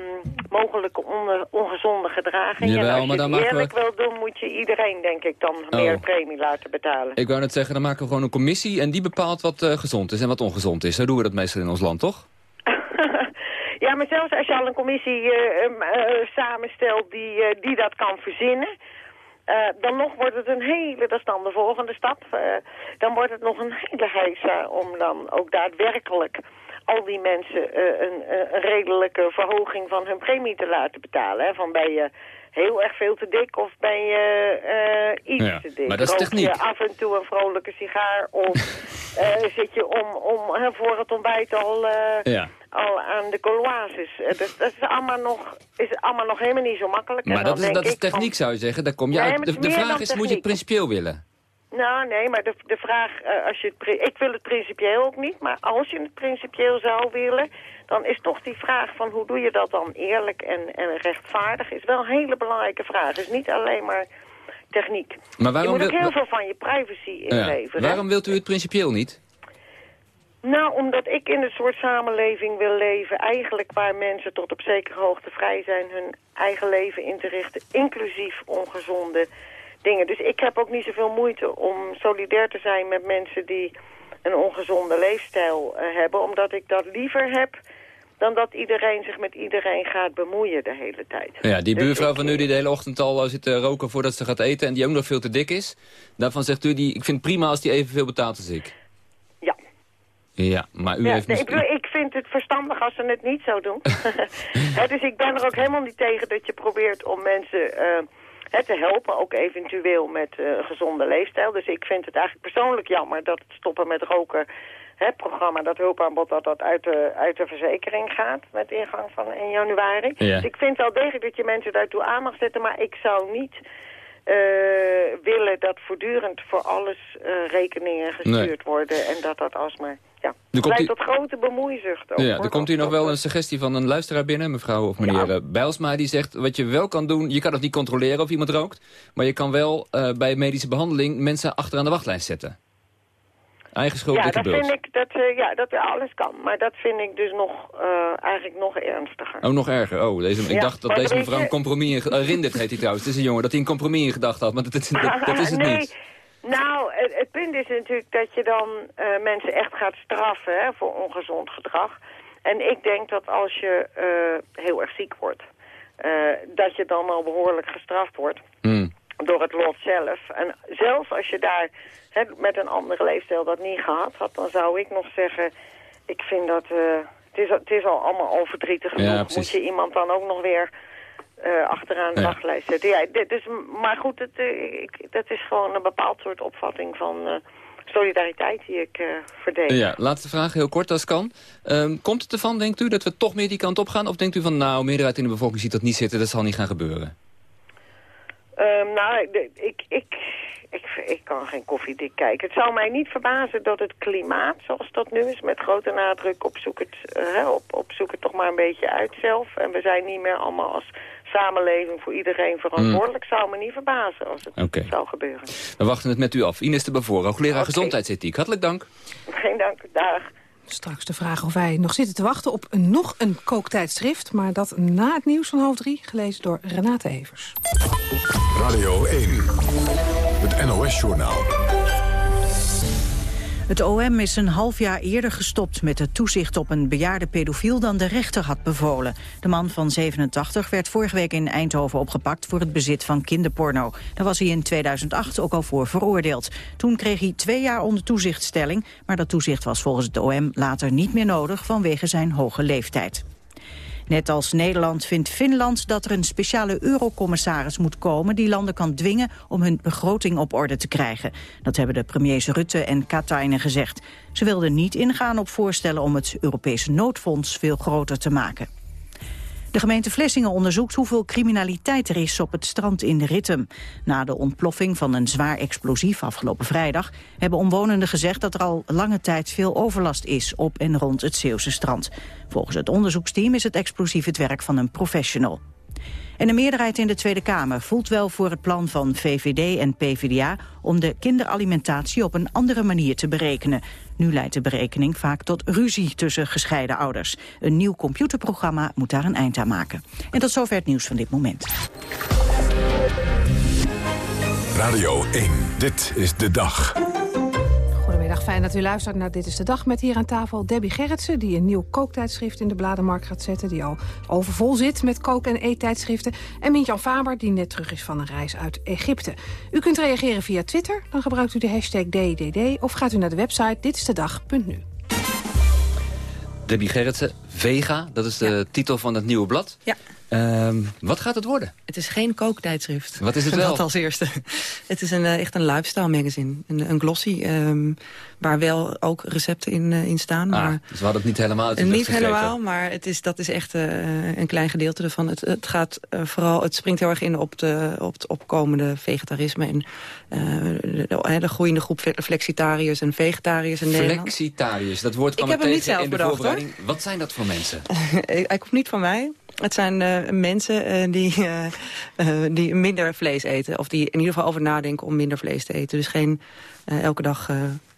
mogelijke on- ongezonde gedragingen. Jawel, en als maar je dan het we- eerlijk wil doen, moet je iedereen, denk ik, dan Oh. meer premie laten betalen. Ik wou net zeggen, dan maken we gewoon een commissie... en die bepaalt wat eh, gezond is en wat ongezond is. Zo doen we dat meestal in ons land, toch? Ja, maar zelfs als je al een commissie eh, eh, samenstelt die, die dat kan verzinnen... eh, dan nog wordt het een hele, dat is dan de volgende stap... eh, dan wordt het nog een hele heisa om dan ook daadwerkelijk al die mensen eh, een, een redelijke verhoging van hun premie te laten betalen. Hè? Van je heel erg veel te dik of ben je eh, iets Ja, te dik? maar dat is Rook techniek. je af en toe een vrolijke sigaar of eh, zit je om, om hè, voor het ontbijt al... eh, Ja. al aan de coloases. Dat, dat is, allemaal nog, is allemaal nog helemaal niet zo makkelijk. Maar dat is, dat is van- techniek, zou je zeggen. Daar kom je Nee, uit. De, vraag is, moet je principieel willen? Nou, nee, maar de, de vraag, eh, als je het, ik wil het principieel ook niet, maar als je het principieel zou willen, dan is toch die vraag van hoe doe je dat dan eerlijk en, en rechtvaardig, is wel een hele belangrijke vraag. Is niet alleen maar techniek. Maar waarom je moet ook heel veel van je privacy inleveren. Waarom wilt u het principieel niet? Nou, omdat ik in een soort samenleving wil leven... eigenlijk waar mensen tot op zekere hoogte vrij zijn... hun eigen leven in te richten, inclusief ongezonde dingen. Dus ik heb ook niet zoveel moeite om solidair te zijn met mensen... die een ongezonde leefstijl eh, hebben... omdat ik dat liever heb dan dat iedereen zich met iedereen gaat bemoeien de hele tijd. Ja, die Dus buurvrouw van u die de hele ochtend al eh, zit te roken voordat ze gaat eten... en die ook nog veel te dik is. Daarvan zegt u, die, ik vind het prima als die evenveel betaalt als ik. Ja, maar u Ja, heeft... nee, ik, bedoel, ik vind het verstandig als ze het niet zo doen. Dus ik ben er ook helemaal niet tegen dat je probeert om mensen eh, hè, te helpen. Ook eventueel met eh, een gezonde leefstijl. Dus ik vind het eigenlijk persoonlijk jammer dat het stoppen met roken... Het programma, dat hulpaanbod, dat dat uit de, uit de verzekering gaat met ingang van 1 januari. Ja. Dus ik vind wel degelijk dat je mensen daartoe aan mag zetten, maar ik zou niet eh, willen dat voortdurend voor alles eh, rekeningen gestuurd worden en dat dat alsmaar, ja, die- tot grote bemoeizucht. ook, Ja, er komt hier nog wel een suggestie van een luisteraar binnen, mevrouw of meneer eh, Bijlsma. Die zegt, wat je wel kan doen, je kan het niet controleren of iemand rookt. Maar je kan wel eh, bij medische behandeling mensen achteraan de wachtlijst zetten. Eigen schuld, ja, dat vind ik dat, eh, ja, dat alles kan. Maar dat vind ik dus nog, eigenlijk nog ernstiger. Oh, nog erger. Oh, deze, ik Ja, dacht dat deze mevrouw een compromis in... Rindert heet hij trouwens. Het is een jongen dat hij een compromis in gedachten had. Maar dat, dat, dat, dat is het nee, niet. Nou, het, het punt is natuurlijk dat je dan eh, mensen echt gaat straffen hè, voor ongezond gedrag. En ik denk dat als je eh, heel erg ziek wordt, eh, dat je dan al behoorlijk gestraft wordt Hmm. door het lot zelf. En zelfs als je daar hè, met een andere leefstijl dat niet gehad had, dan zou ik nog zeggen, ik vind dat, eh, het, is, het is al allemaal al verdrietig genoeg. Moet je iemand dan ook nog weer eh, achteraan de Ja. wachtlijst zetten. Ja, dit is, maar goed, het, eh, ik, dat is gewoon een bepaald soort opvatting van eh, solidariteit die ik verdedig. Ja, laatste vraag, heel kort als kan. Ehm, komt het ervan, denkt u, dat we toch meer die kant op gaan? Of denkt u van, nou, meerderheid in de bevolking ziet dat niet zitten, dat zal niet gaan gebeuren? Ehm, nou, ik, ik, ik, ik kan geen koffiedik kijken. Het zou mij niet verbazen dat het klimaat zoals dat nu is... met grote nadruk op zoek het, op, op zoek het toch maar een beetje uit zelf. En we zijn niet meer allemaal als samenleving voor iedereen verantwoordelijk. Zou me niet verbazen als het zou gebeuren. We wachten het met u af. Ines de Bavoor, hoogleraar Oké. gezondheidsethiek. Hartelijk dank. Geen dank, dag. Straks de vraag of wij nog zitten te wachten op een, nog een kooktijdschrift. Maar dat na het nieuws van half drie, gelezen door Renate Evers. Radio 1, het NOS-journaal. Het OM is een half jaar eerder gestopt met het toezicht op een bejaarde pedofiel dan de rechter had bevolen. De man van 87 werd vorige week in Eindhoven opgepakt voor het bezit van kinderporno. Daar was hij in 2008 ook al voor veroordeeld. Toen kreeg hij twee jaar onder toezichtstelling, maar dat toezicht was volgens het OM later niet meer nodig vanwege zijn hoge leeftijd. Net als Nederland vindt Finland dat er een speciale eurocommissaris moet komen... die landen kan dwingen om hun begroting op orde te krijgen. Dat hebben de premiers Rutte en Katainen gezegd. Ze wilden niet ingaan op voorstellen om het Europese noodfonds veel groter te maken. De gemeente Vlissingen onderzoekt hoeveel criminaliteit er is op het strand in Rittem. Na de ontploffing van een zwaar explosief afgelopen vrijdag... hebben omwonenden gezegd dat er al lange tijd veel overlast is op en rond het Zeeuwse strand. Volgens het onderzoeksteam is het explosief het werk van een professional. En de meerderheid in de Tweede Kamer voelt wel voor het plan van VVD en PvdA om de kinderalimentatie op een andere manier te berekenen. Nu leidt de berekening vaak tot ruzie tussen gescheiden ouders. Een nieuw computerprogramma moet daar een eind aan maken. En tot zover het nieuws van dit moment. Radio 1, dit is de dag. Fijn dat u luistert naar Dit is de Dag met hier aan tafel Debbie Gerritsen... die een nieuw kooktijdschrift in de bladenmarkt gaat zetten... die al overvol zit met kook- en eettijdschriften. En Mintjan Faber, die net terug is van een reis uit Egypte. U kunt reageren via Twitter, dan gebruikt u de hashtag DDD... of gaat u naar de website ditistedag.nu. Debbie Gerritsen, Vega, dat is de titel van het nieuwe blad. Ja. Ehm, wat gaat het worden? Het is geen kooktijdschrift. Wat is het wel? Dat als eerste. Het is een, eh, echt een lifestyle magazine. Een, een glossy, ehm, waar wel ook recepten in, eh, in staan. Ah, Maar dus we hadden het niet helemaal uit de Niet helemaal, maar het is, dat is echt eh, een klein gedeelte ervan. Het, het, gaat, vooral, het springt heel erg in op, de, op het opkomende vegetarisme... en de, de, de groeiende groep fle- flexitariërs en vegetariërs in Nederland. Flexitariërs, dat woord kwam Ik heb hem niet zelf in de bedacht, voorbereiding. Wat zijn dat voor mensen? Hij komt niet van mij. Het zijn eh, mensen eh, die, eh, die minder vlees eten. Of die in ieder geval over nadenken om minder vlees te eten. Dus geen elke dag...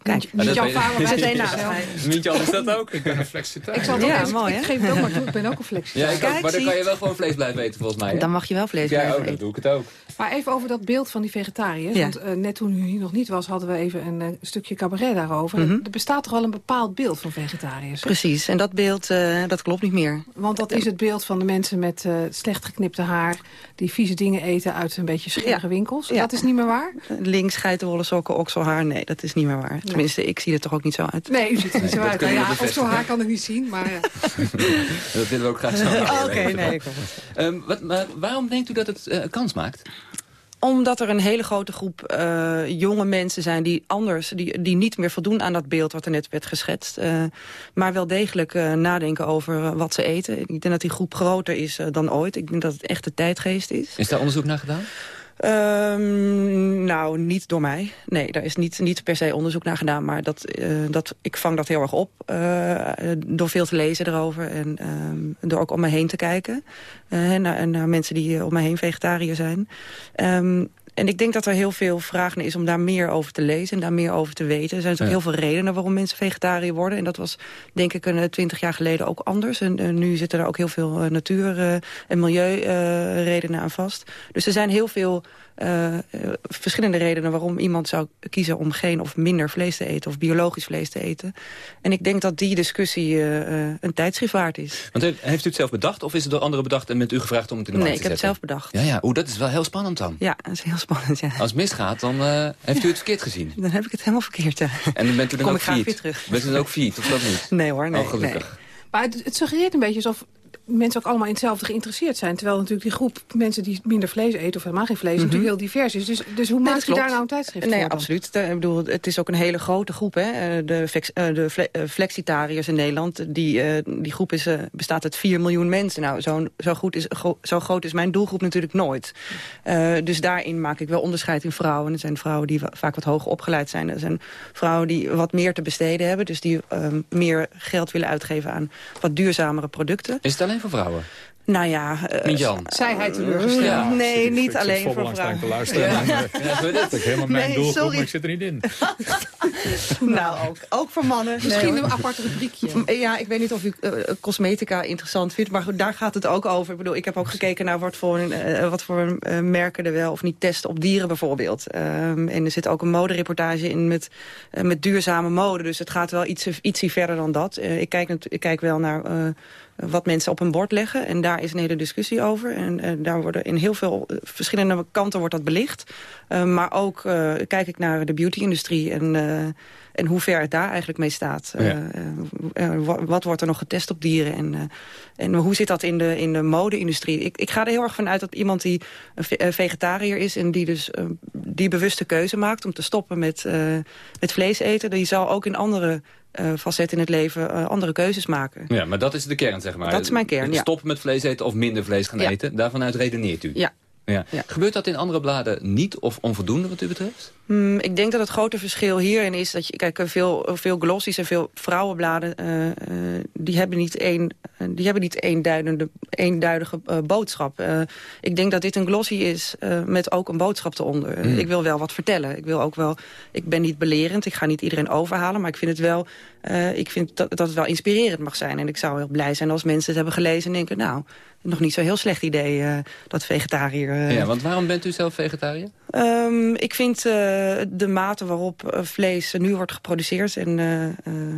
kijk, Niet- niet jouw vader, wij zijn naast mij. Mietje, is dat ook? Ik ben een flexitariër. Ik, zal het ook Ja, even- mooi, ik hè? geef het ook maar toe, ik ben ook een flexie. Ja, ik ook, Kijk, maar dan kan je wel gewoon vlees blijven eten volgens mij. hè? Dan mag je wel vlees Ja, blijven oh, dan eten. doe ik het ook. Maar even over dat beeld van die vegetariërs. Ja. Want eh, net toen u hier nog niet was, hadden we even een eh, stukje cabaret daarover. Mhm. Er bestaat toch al een bepaald beeld van vegetariërs? hè? Precies, en dat beeld eh, dat klopt niet meer. Want dat is het beeld van de mensen met eh, slecht geknipte haar... die vieze dingen eten uit een beetje scherige Ja. winkels. Ja. Dat is niet meer waar? Links geitenwolle sokken, okselhaar, nee, dat is niet meer waar. Nee. Tenminste, ik zie er toch ook niet zo uit. Nee, u ziet er niet zo uit. Nou ja, of zo haar kan ik niet zien, maar... ja. Dat willen we ook graag zo. Oké, nee, ik Ehm, wat, maar waarom denkt u dat het eh, kans maakt? Omdat er een hele grote groep eh, jonge mensen zijn die anders, die, die niet meer voldoen aan dat beeld wat er net werd geschetst. eh, maar wel degelijk eh, nadenken over eh, wat ze eten. Ik denk dat die groep groter is eh, dan ooit. Ik denk dat het echt de tijdgeest is. Is daar onderzoek naar gedaan? Ehm, nou, niet door mij. Nee, daar is niet, niet per se onderzoek naar gedaan. Maar dat, eh, dat, ik vang dat heel erg op. eh, door veel te lezen erover. En ehm, door ook om me heen te kijken. eh, en naar, naar mensen die om me heen vegetariër zijn. Ehm, en ik denk dat er heel veel vraag naar is om daar meer over te lezen... en daar meer over te weten. Er zijn natuurlijk heel veel redenen waarom mensen vegetariër worden. En dat was, denk ik, een twintig jaar geleden ook anders. En eh, nu zitten er ook heel veel eh, natuur- eh, en milieuredenen aan vast. Dus er zijn heel veel eh, eh, verschillende redenen waarom iemand zou kiezen om geen of minder vlees te eten of biologisch vlees te eten. En ik denk dat die discussie eh, eh, een tijdschrift waard is. Want he- heeft u het zelf bedacht of is het door anderen bedacht en met u gevraagd om het in de Nee, markt ik te heb het zetten? zelf bedacht. Ja, ja. Oeh, dat is wel heel spannend dan. Ja, dat is heel spannend, ja. Als het misgaat, dan eh, heeft u het verkeerd gezien. Dan heb ik het helemaal verkeerd, ja. En dan bent u dan Kom ook ik graag failliet. weer terug. Bent u dan ook failliet, of dat niet? Nee hoor, nee. Oh, gelukkig. Maar het, het suggereert een beetje alsof mensen ook allemaal in hetzelfde geïnteresseerd zijn. Terwijl natuurlijk die groep mensen die minder vlees eten... of helemaal geen vlees, natuurlijk heel divers is. Dus, dus hoe Nee, maakt dat u daar nou een tijdschrift Nee, voor dan? absoluut. Ik bedoel, het is ook een hele grote groep. Hè? Eh, De, eh, de fle- eh, flexitariërs in Nederland. Die, eh, die groep is, eh, bestaat uit 4 miljoen mensen. Nou, zo, zo, goed is, zo groot is mijn doelgroep natuurlijk nooit. Eh, dus daarin maak ik wel onderscheid in vrouwen. Er zijn vrouwen die vaak wat hoger opgeleid zijn. Er zijn vrouwen die wat meer te besteden hebben. Dus die eh, meer geld willen uitgeven aan wat duurzamere producten. Is het alleen voor vrouwen? Nou ja... eh, Mijan. Zij hij teleurgesteld. Ja. Nee, Ik niet zit alleen voor vrouwen. te luisteren. Ja. Eh, is. Dat is helemaal mijn Nee, sorry. maar ik zit er niet in. Nou, ook, ook voor mannen. Misschien Nee, een apart rubriekje. Ja, ik weet niet of u eh, cosmetica interessant vindt, maar daar gaat het ook over. Ik bedoel, ik heb ook gekeken naar wat voor, eh, wat voor eh, merken er wel of niet testen op dieren bijvoorbeeld. Ehm, en er zit ook een modereportage in met, eh, met duurzame mode. Dus het gaat wel iets, ietsie verder dan dat. Eh, ik, kijk, ik kijk wel naar eh, wat mensen op een bord leggen. En daar is een hele discussie over. En eh, daar worden in heel veel eh, verschillende kanten wordt dat belicht. Eh, maar ook kijk ik naar de beauty-industrie en... en hoe ver het daar eigenlijk mee staat. Ja. Eh, eh, eh, wa- wat wordt er nog getest op dieren? En, en hoe zit dat in de, in de mode-industrie? Ik, ik ga er heel erg van uit dat iemand die een ve- vegetariër is... en die dus die bewuste keuze maakt om te stoppen met, met vlees eten... die zal ook in andere eh, facetten in het leven andere keuzes maken. Ja, maar dat is de kern, zeg maar. Dat is mijn kern, ja. Stoppen met vlees eten of minder vlees gaan Ja. eten. Daarvan uit redeneert u. Ja. Ja. Ja. Gebeurt dat in andere bladen niet of onvoldoende wat u betreft? Hmm, ik denk dat het grote verschil hierin is dat je kijk veel, veel glossies en veel vrouwenbladen eh, eh, die hebben niet één eh, die hebben niet eenduidende, eenduidige eh, boodschap. Ik denk dat dit een glossy is met ook een boodschap eronder. Hmm. Ik wil wel wat vertellen. Ik wil ook wel. Ik ben niet belerend. Ik ga niet iedereen overhalen, maar ik vind het wel. Eh, ik vind dat, dat het wel inspirerend mag zijn. En ik zou heel blij zijn als mensen het hebben gelezen en denken, nou, nog niet zo heel slecht idee eh, dat vegetariër. eh, Ja, want waarom bent u zelf vegetariër? Ehm, ik vind de mate waarop vlees nu wordt geproduceerd... en,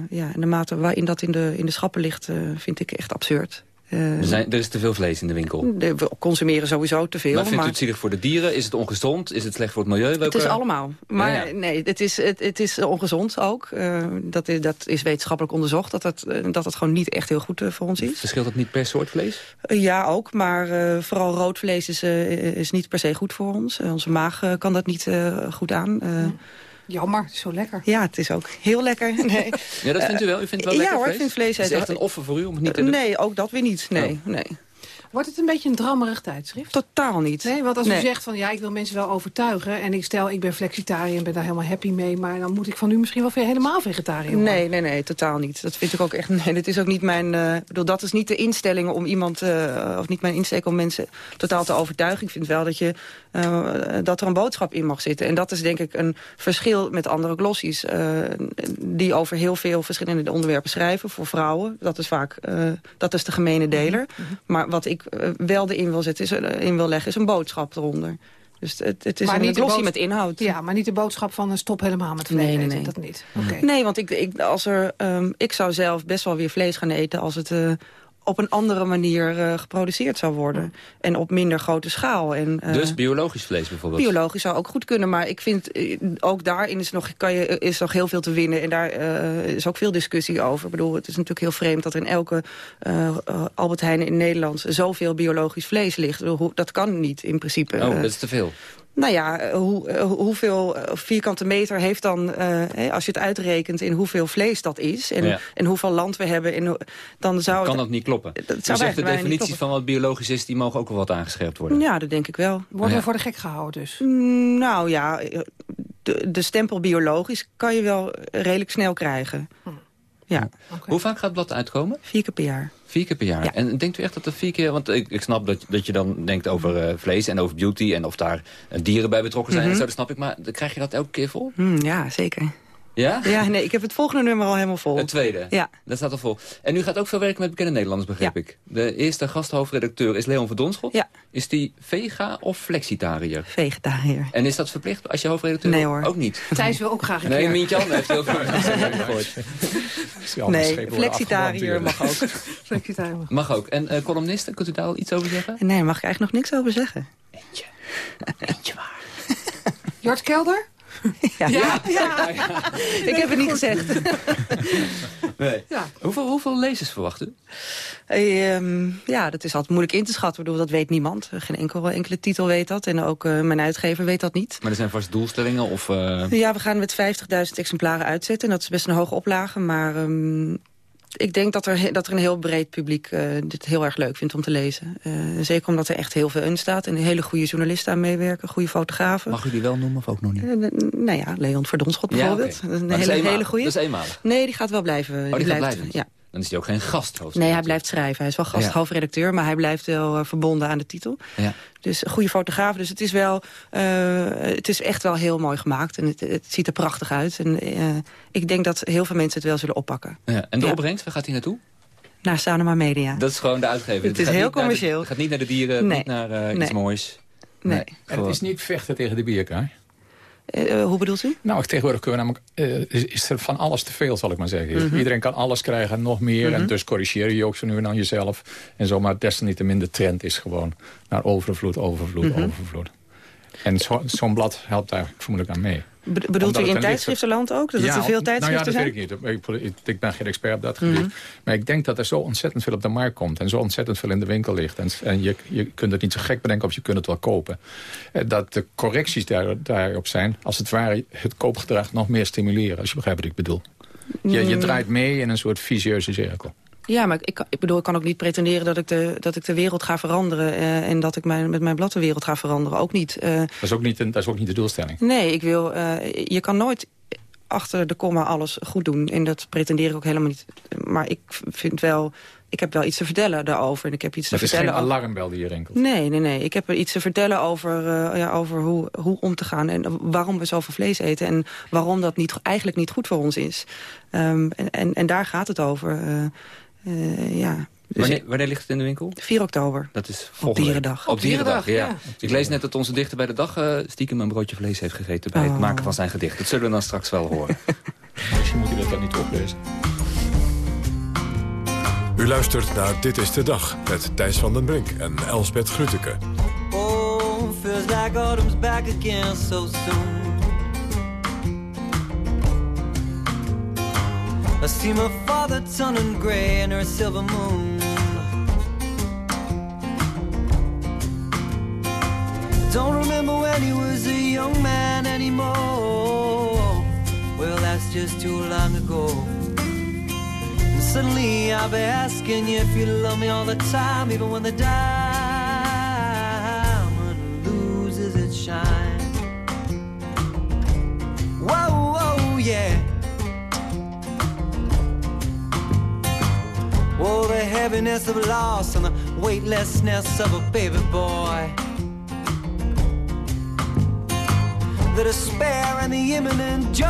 ja, en de mate waarin dat in de, in de schappen ligt, vind ik echt absurd. Eh, Er, zijn, er is te veel vlees in de winkel. we consumeren sowieso te veel. maar vindt maar u het zielig voor de dieren? Is het ongezond? Is het slecht voor het milieu? het is allemaal. Maar Ja, ja. nee, het is, het, het is ongezond ook. Eh, dat, is, dat is wetenschappelijk onderzocht. Dat het, eh, dat het gewoon niet echt heel goed voor ons is. Verschilt dat niet per soort vlees? Ja, ook. Maar eh, vooral rood vlees is, is niet per se goed voor ons. Onze maag kan dat niet eh, goed aan. Eh, Jammer, het is zo lekker. Ja, het is ook heel lekker. Nee. Ja, dat vindt u wel? U vindt het wel ja lekker hoor, vlees? ik vind vlees Het is echt een offer voor u om het niet te doen? Nee, ook dat weer niet. Nee, nee. Wordt het een beetje een drammerig tijdschrift? Totaal niet. Nee, want als Nee. u zegt van ja, ik wil mensen wel overtuigen... en ik stel, ik ben flexitariër en ben daar helemaal happy mee... maar dan moet ik van u misschien wel weer helemaal vegetariër worden. Nee, nee, nee, totaal niet. Dat vind ik ook echt. Nee, dit is ook niet mijn. ik bedoel, dat is niet de instelling om iemand, eh, of niet mijn insteek om mensen totaal te overtuigen. Ik vind wel dat je eh, dat er een boodschap in mag zitten. En dat is denk ik een verschil met andere glossies. die over heel veel verschillende onderwerpen schrijven voor vrouwen. Dat is vaak, dat is de gemene deler. Maar wat ik eh, wel erin wil zetten, is, eh, in wil leggen, is een boodschap eronder. Dus het, het is Maar een glossie met inhoud. Ja, maar niet de boodschap van eh, stop helemaal met vlees Nee, nee, dat niet. Oké. Nee, want ik, ik, als er, ehm, ik zou zelf best wel weer vlees gaan eten als het... eh, op een andere manier eh, geproduceerd zou worden. En op minder grote schaal. En, uh, dus biologisch vlees bijvoorbeeld? Biologisch zou ook goed kunnen. Maar ik vind, ook daarin is nog, kan je, is nog heel veel te winnen. En daar is ook veel discussie over. Ik bedoel, het is natuurlijk heel vreemd dat in elke Albert Heijn in Nederland... zoveel biologisch vlees ligt. Dat kan niet in principe. Oh, dat is te veel. Nou ja, eh, hoe, eh, hoeveel eh, vierkante meter heeft dan, als je het uitrekent in hoeveel vlees dat is en, en hoeveel land we hebben, en, dan zou kan het, dat niet kloppen. Dat zou zegt de definities van wat biologisch is, die mogen ook wel wat aangescherpt worden. Ja, dat denk ik wel. Worden we voor de gek gehouden dus? Mm, nou ja, de, de stempel biologisch kan je wel redelijk snel krijgen. Hm. Ja. Hoe vaak gaat het blad uitkomen? Vier keer per jaar. Vier keer per jaar. En denkt u echt dat er vier keer... Want ik, ik snap dat, dat je dan denkt over uh, vlees en over beauty... en of daar uh, dieren bij betrokken zijn mm -hmm. en zo, dat snap ik. Maar krijg je dat elke keer vol? Mm, ja, zeker. Ja? Ja, nee, ik heb het volgende nummer al helemaal vol. Het tweede? Ja. Dat staat al vol. En u gaat ook veel werken met bekende Nederlanders, begrijp ja. ik. De eerste gasthoofdredacteur is Leon Verdonschot. Ja. Is die vega of flexitariër? Vegetariër. En is dat verplicht als je hoofdredacteur? Nee hoor. Ook niet? Thijs wil ook graag een nee, keer. Mientje Anne heeft heel veel gehoord. Nee, flexitariër mag ook. flexitariër mag. mag ook. En uh, columnisten, kunt u daar al iets over zeggen? Nee, daar mag ik eigenlijk nog niks over zeggen. Eentje. Eentje waar. Jort Kelder? Ja, ja. ja. ik heb het niet gezegd. nee. Hoeveel, hoeveel lezers verwacht u? Uh, ja, dat is altijd moeilijk in te schatten. Bedoel, dat weet niemand. Geen enkel, enkele titel weet dat. En ook uh, mijn uitgever weet dat niet. Maar er zijn vast doelstellingen? Of, uh... Ja, we gaan met 50.000 exemplaren uitzetten. En dat is best een hoge oplage. Maar um, ik denk dat er, dat er een heel breed publiek uh, dit heel erg leuk vindt om te lezen. Uh, zeker omdat er echt heel veel in staat. En hele goede journalisten aan meewerken, goede fotografen. Mag u die wel noemen of ook nog niet? Uh, nou ja, Leon Verdonschot bijvoorbeeld. Ja, okay. Een hele, hele goede. Dat is eenmalig? Nee, die gaat wel blijven. Oh, die, die blijft, blijven? Ja. Dan is hij ook geen gast. Nee, hij blijft schrijven. Hij is wel gast, ja. hoofdredacteur, maar hij blijft wel uh, verbonden aan de titel. Ja. Dus een goede fotograaf. Dus het is, wel, uh, het is echt wel heel mooi gemaakt. En het, het ziet er prachtig uit. En uh, ik denk dat heel veel mensen het wel zullen oppakken. Ja. En de ja. opbrengst, waar gaat hij naartoe? Naar Sanoma Media. Dat is gewoon de uitgever. Het, het is heel commercieel. Het gaat niet naar de dieren, nee. niet naar uh, nee. iets moois. Nee. nee. En het is niet vechten tegen de bierkaai. Uh, hoe bedoelt u? Nou, tegenwoordig kunnen we namelijk, uh, is, er van alles te veel, zal ik maar zeggen. Mhm. Mm -hmm. Iedereen kan alles krijgen, nog meer. Mm -hmm. En dus corrigeer je ook zo nu en dan jezelf. En zo, maar desalniettemin de trend is gewoon naar overvloed, overvloed, Mhm. mm -hmm. overvloed. En zo'n zo blad helpt daar vermoedelijk aan mee. Be bedoelt u in tijdschriftenland ook? Dat ja, er veel tijdschriften nou ja, dat zijn? weet ik niet. Ik, ik, ben geen expert op dat gebied. Mhm. Maar ik denk dat er zo ontzettend veel op de markt komt. En zo ontzettend veel in de winkel ligt. En, en je, je kunt het niet zo gek bedenken of je kunt het wel kopen. Eh, Dat de correcties daar, daarop zijn, als het ware het koopgedrag nog meer stimuleren. Als je begrijpt wat ik bedoel. Je, je Mm. draait mee in een soort visieuze cirkel. Ja, maar ik, ik bedoel, ik kan ook niet pretenderen dat ik de, dat ik de wereld ga veranderen... Uh, en dat ik mijn, met mijn blad de wereld ga veranderen. Ook niet. Uh, dat, is ook niet een, dat is ook niet de doelstelling. Nee, ik wil... Uh, je kan nooit achter de komma alles goed doen. En dat pretendeer ik ook helemaal niet. Maar ik vind wel... Ik heb wel iets te vertellen daarover. En ik heb iets te het is vertellen geen alarmbel die je rinkelt? Nee, nee, nee. Ik heb iets te vertellen over, uh, ja, over hoe, hoe om te gaan. En waarom we zoveel vlees eten. En waarom dat niet, eigenlijk niet goed voor ons is. Um, en, en, en daar gaat het over. Uh, uh, ja. Dus wanneer, wanneer, ligt het in de winkel? 4 oktober. Dat is op Dierendag. Op Dierendag, ja. ja. Ik lees net dat onze dichter bij de dag uh, stiekem een broodje vlees heeft gegeten... bij oh. het maken van zijn gedicht. Dat zullen we dan straks wel horen. Misschien moet je dat dan niet oplezen. U luistert naar Dit is de Dag met Thijs van den Brink en Elsbeth Grütke. Oh, feels like autumn's back again so soon. I see my father turning gray in her silver moon. Don't remember when he was a young man anymore. Well, that's just too long ago. And suddenly I'll be asking you if you love me all the time, even when the diamond loses its shine. Whoa, whoa, yeah. Oh, the heaviness of loss and the weightlessness of a baby boy. The despair and the imminent joy.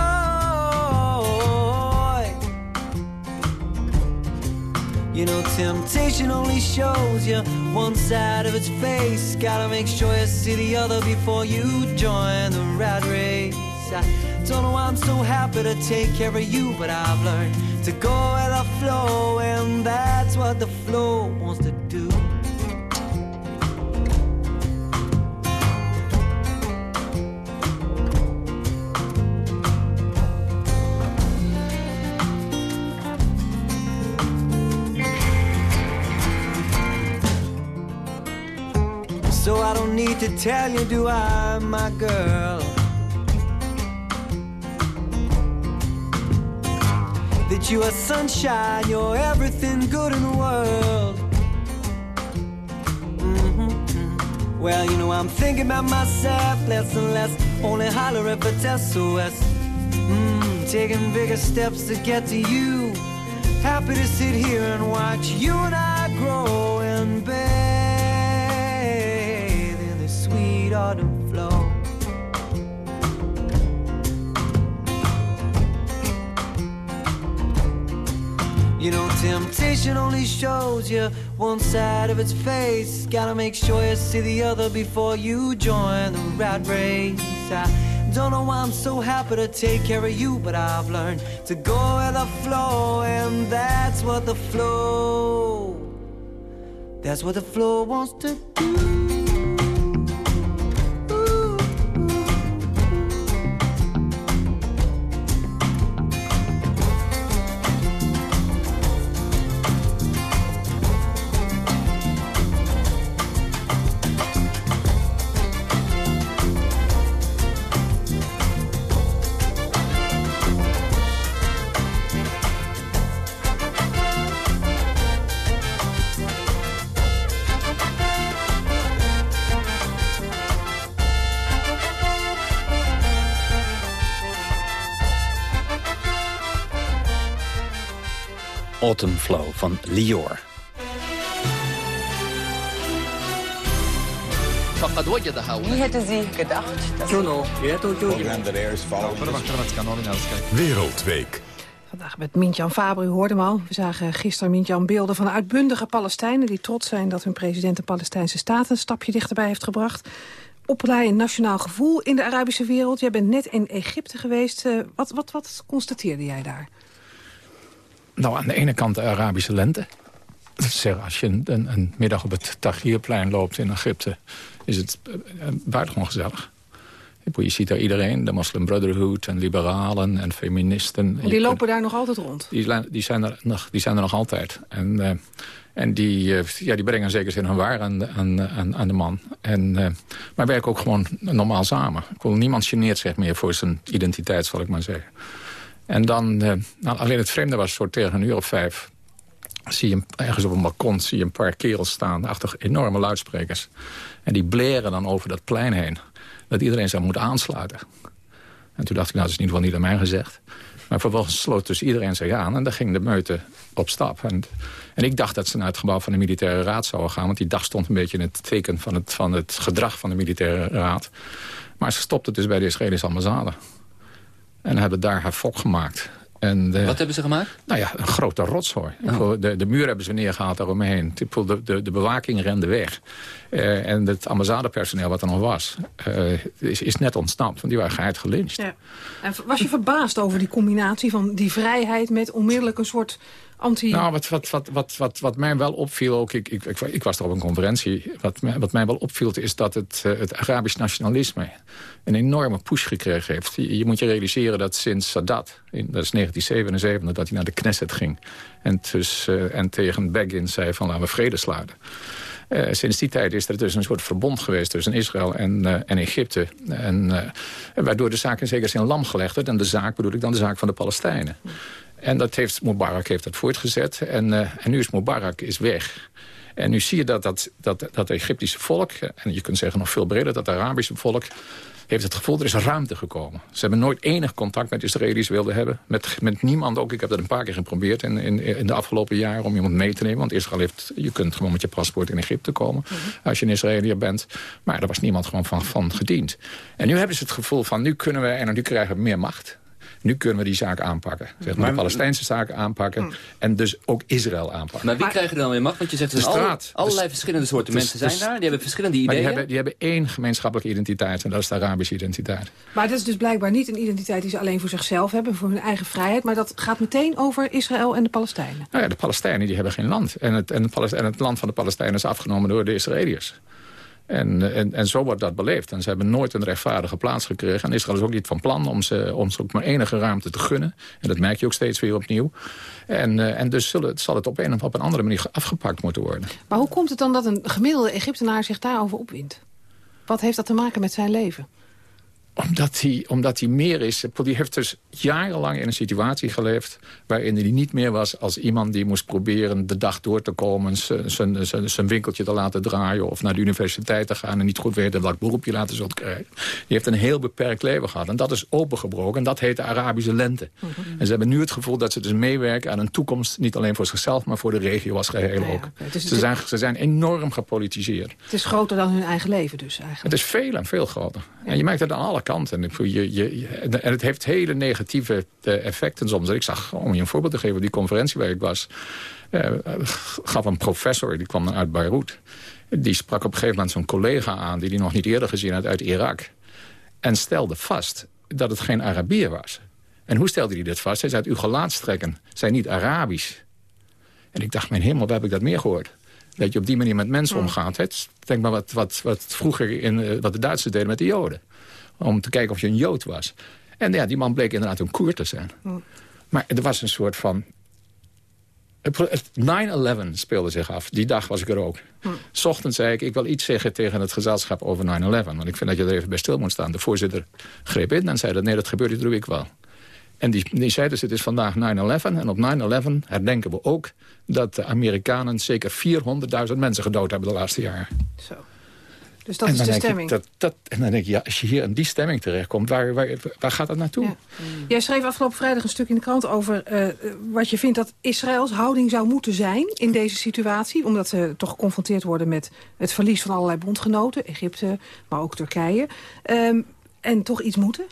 You know, temptation only shows you one side of its face. Gotta make sure you see the other before you join the rat race. Don't know why I'm so happy to take care of you, but I've learned to go with the flow, and that's what the flow wants to do. So I don't need to tell you, do I, my girl? That you are sunshine, you're everything good in the world. Mm -hmm. Well, you know, I'm thinking about myself less and less. Only holler if it's SOS. Mm, taking bigger steps to get to you. Happy to sit here and watch you and I grow and bathe in the sweet autumn You know, temptation only shows you one side of its face. Gotta make sure you see the other before you join the rat race. I don't know why I'm so happy to take care of you, but I've learned to go with the flow, and that's what the flow, that's what the flow wants to do. Flow van Lior. Wie hätte ze gedacht? Juno, Wereldweek. Vandaag met Mintjan Faber, u hoorde al. We zagen gisteren Mintjan beelden van uitbundige Palestijnen... die trots zijn dat hun president de Palestijnse staat een stapje dichterbij heeft gebracht. Opleiden nationaal gevoel in de Arabische wereld. Jij bent net in Egypte geweest. Eh, wat, wat, wat constateerde jij daar? Nou, aan de ene kant de Arabische lente. Zeg, als je een, een, middag op het Tahrirplein loopt in Egypte... is het uh, buitengewoon gezellig. Je ziet daar iedereen, de Muslim Brotherhood en liberalen en feministen. En die lopen daar nog altijd rond? Die, die, zijn, er nog, die zijn er nog altijd. En, uh, en die, uh, ja, die brengen zeker zin hun waar aan, aan, aan, aan de man. En, uh, maar werken ook gewoon normaal samen. Ik wil, niemand geneert zich meer voor zijn identiteit, zal ik maar zeggen. En dan, nou, alleen het vreemde was, soort tegen een uur of vijf... zie je ergens op een balkon zie je een paar kerels staan... achter enorme luidsprekers. En die bleren dan over dat plein heen dat iedereen zou moeten aansluiten. En toen dacht ik, nou, dat is in ieder geval niet aan mij gezegd. Maar vervolgens sloot dus iedereen zich aan en dan ging de meute op stap. En, en ik dacht dat ze naar het gebouw van de militaire raad zouden gaan... want die dag stond een beetje in het teken van het, van het gedrag van de militaire raad. Maar ze stopte dus bij de Israëlische ambassade. En hebben daar haar fok gemaakt. En de, Wat hebben ze gemaakt? Nou ja, een grote rotzooi. Oh. De, de muur hebben ze neergehaald daaromheen. De, de, de bewaking rende weg. Uh, en het ambassadepersoneel wat er nog was, uh, is, is net ontsnapt. Want die waren geheid gelyncht. Ja. En was je verbaasd over die combinatie van die vrijheid... met onmiddellijk een soort anti... Nou, wat, wat, wat, wat, wat, wat mij wel opviel, ook, ik, ik, ik, ik was er op een conferentie... wat, mij, wat mij wel opviel is dat het, uh, het Arabisch nationalisme... een enorme push gekregen heeft. Je, moet je realiseren dat sinds Sadat, in, dat is 1977... dat hij naar de Knesset ging en, dus, uh, en tegen Begin zei van laten we vrede sluiten. Uh, sinds die tijd is er dus een soort verbond geweest tussen Israël en, uh, en Egypte. En, waardoor de zaak in zekere zin lam gelegd werd. En de zaak bedoel ik dan de zaak van de Palestijnen. En dat heeft, Mubarak heeft dat voortgezet. En, en nu is Mubarak is weg. En nu zie je dat dat, dat, dat Egyptische volk... en je kunt zeggen nog veel breder, dat Arabische volk heeft het gevoel, er is ruimte gekomen. Ze hebben nooit enig contact met Israëli's wilden hebben. Met, met niemand ook. Ik heb dat een paar keer geprobeerd in, in, in de afgelopen jaren om iemand mee te nemen. Want Israël heeft, je kunt gewoon met je paspoort in Egypte komen. Mm -hmm. Als je een Israëliër bent. Maar daar was niemand gewoon van, van gediend. En nu hebben ze het gevoel van, nu kunnen we en nu krijgen we meer macht. Nu kunnen we die zaak aanpakken. Zeg maar, de Palestijnse zaken aanpakken. En dus ook Israël aanpakken. Maar wie krijgt er dan weer macht? Want je zegt, de dus straat. Al, allerlei verschillende soorten Dus- mensen zijn dus- daar. Die hebben verschillende Maar ideeën. die hebben, die hebben één gemeenschappelijke identiteit. En dat is de Arabische identiteit. Maar dat is dus blijkbaar niet een identiteit die ze alleen voor zichzelf hebben... voor hun eigen vrijheid, maar dat gaat meteen over Israël en de Palestijnen. Nou ja, de Palestijnen die hebben geen land. En het, en, en het land van de Palestijnen is afgenomen door de Israëliërs. En, eh, en, en zo wordt dat beleefd. En ze hebben nooit een rechtvaardige plaats gekregen. En Israël is ook niet van plan om ze, om ze ook maar enige ruimte te gunnen. En dat merk je ook steeds weer opnieuw. En, eh, en dus zullen, zal het op een of op een andere manier afgepakt moeten worden. Maar hoe komt het dan dat een gemiddelde Egyptenaar zich daarover opwindt? Wat heeft dat te maken met zijn leven? Omdat hij, omdat hij meer is... Die heeft dus jarenlang in een situatie geleefd... waarin hij niet meer was als iemand die moest proberen... de dag door te komen, zijn- winkeltje te laten draaien... of naar de universiteit te gaan en niet goed weten welk beroep je later zult krijgen. Die heeft een heel beperkt leven gehad. En dat is opengebroken. En dat heet de Arabische lente. En ze hebben nu het gevoel dat ze dus meewerken aan een toekomst... niet alleen voor zichzelf, maar voor de regio als geheel ook. Ze zijn, ze zijn enorm gepolitiseerd. het is groter dan hun eigen leven dus eigenlijk. Het is veel en veel groter. En je merkt het aan alle voel Je, en het heeft hele negatieve eh, effecten soms. Ik zag, om je een voorbeeld te geven, op die conferentie waar ik was... eh, gaf een professor, die kwam dan uit Beirut... die sprak op een gegeven moment zo'n collega aan... die hij nog niet eerder gezien had uit Irak. En stelde vast dat het geen Arabier was. En hoe stelde hij dit vast? Hij zei, uw gelaatstrekken zijn niet Arabisch. En ik dacht, mijn hemel, waar heb ik dat meer gehoord? Dat je op die manier met mensen omgaat. hè? Denk maar wat, wat, wat vroeger in, eh, wat de Duitsers deden met de Joden. Om te kijken of je een Jood was. En ja, die man bleek inderdaad een koer te zijn. Maar er was een soort van... het pro- het 9-11 speelde zich af. Die dag was ik er ook. S ochtends zei ik, ik wil iets zeggen tegen het gezelschap over 9-11. Want ik vind dat je er even bij stil moet staan. De voorzitter greep in en zei dat nee, dat gebeurt, dat doe ik wel. En die, die zei dus, het is vandaag 9-11. En op 9-11 herdenken we ook dat de Amerikanen zeker 400.000 mensen gedood hebben de laatste jaren. Zo. Dus dat en is de stemming. dat, dat, en dan denk je, ja, als je hier in die stemming terechtkomt, waar, waar, waar gaat dat naartoe? Jij schreef afgelopen vrijdag een stuk in de krant over eh, wat je vindt dat Israëls houding zou moeten zijn in deze situatie. Omdat ze toch geconfronteerd worden met het verlies van allerlei bondgenoten. Egypte, maar ook Turkije. Ehm, en toch iets moeten.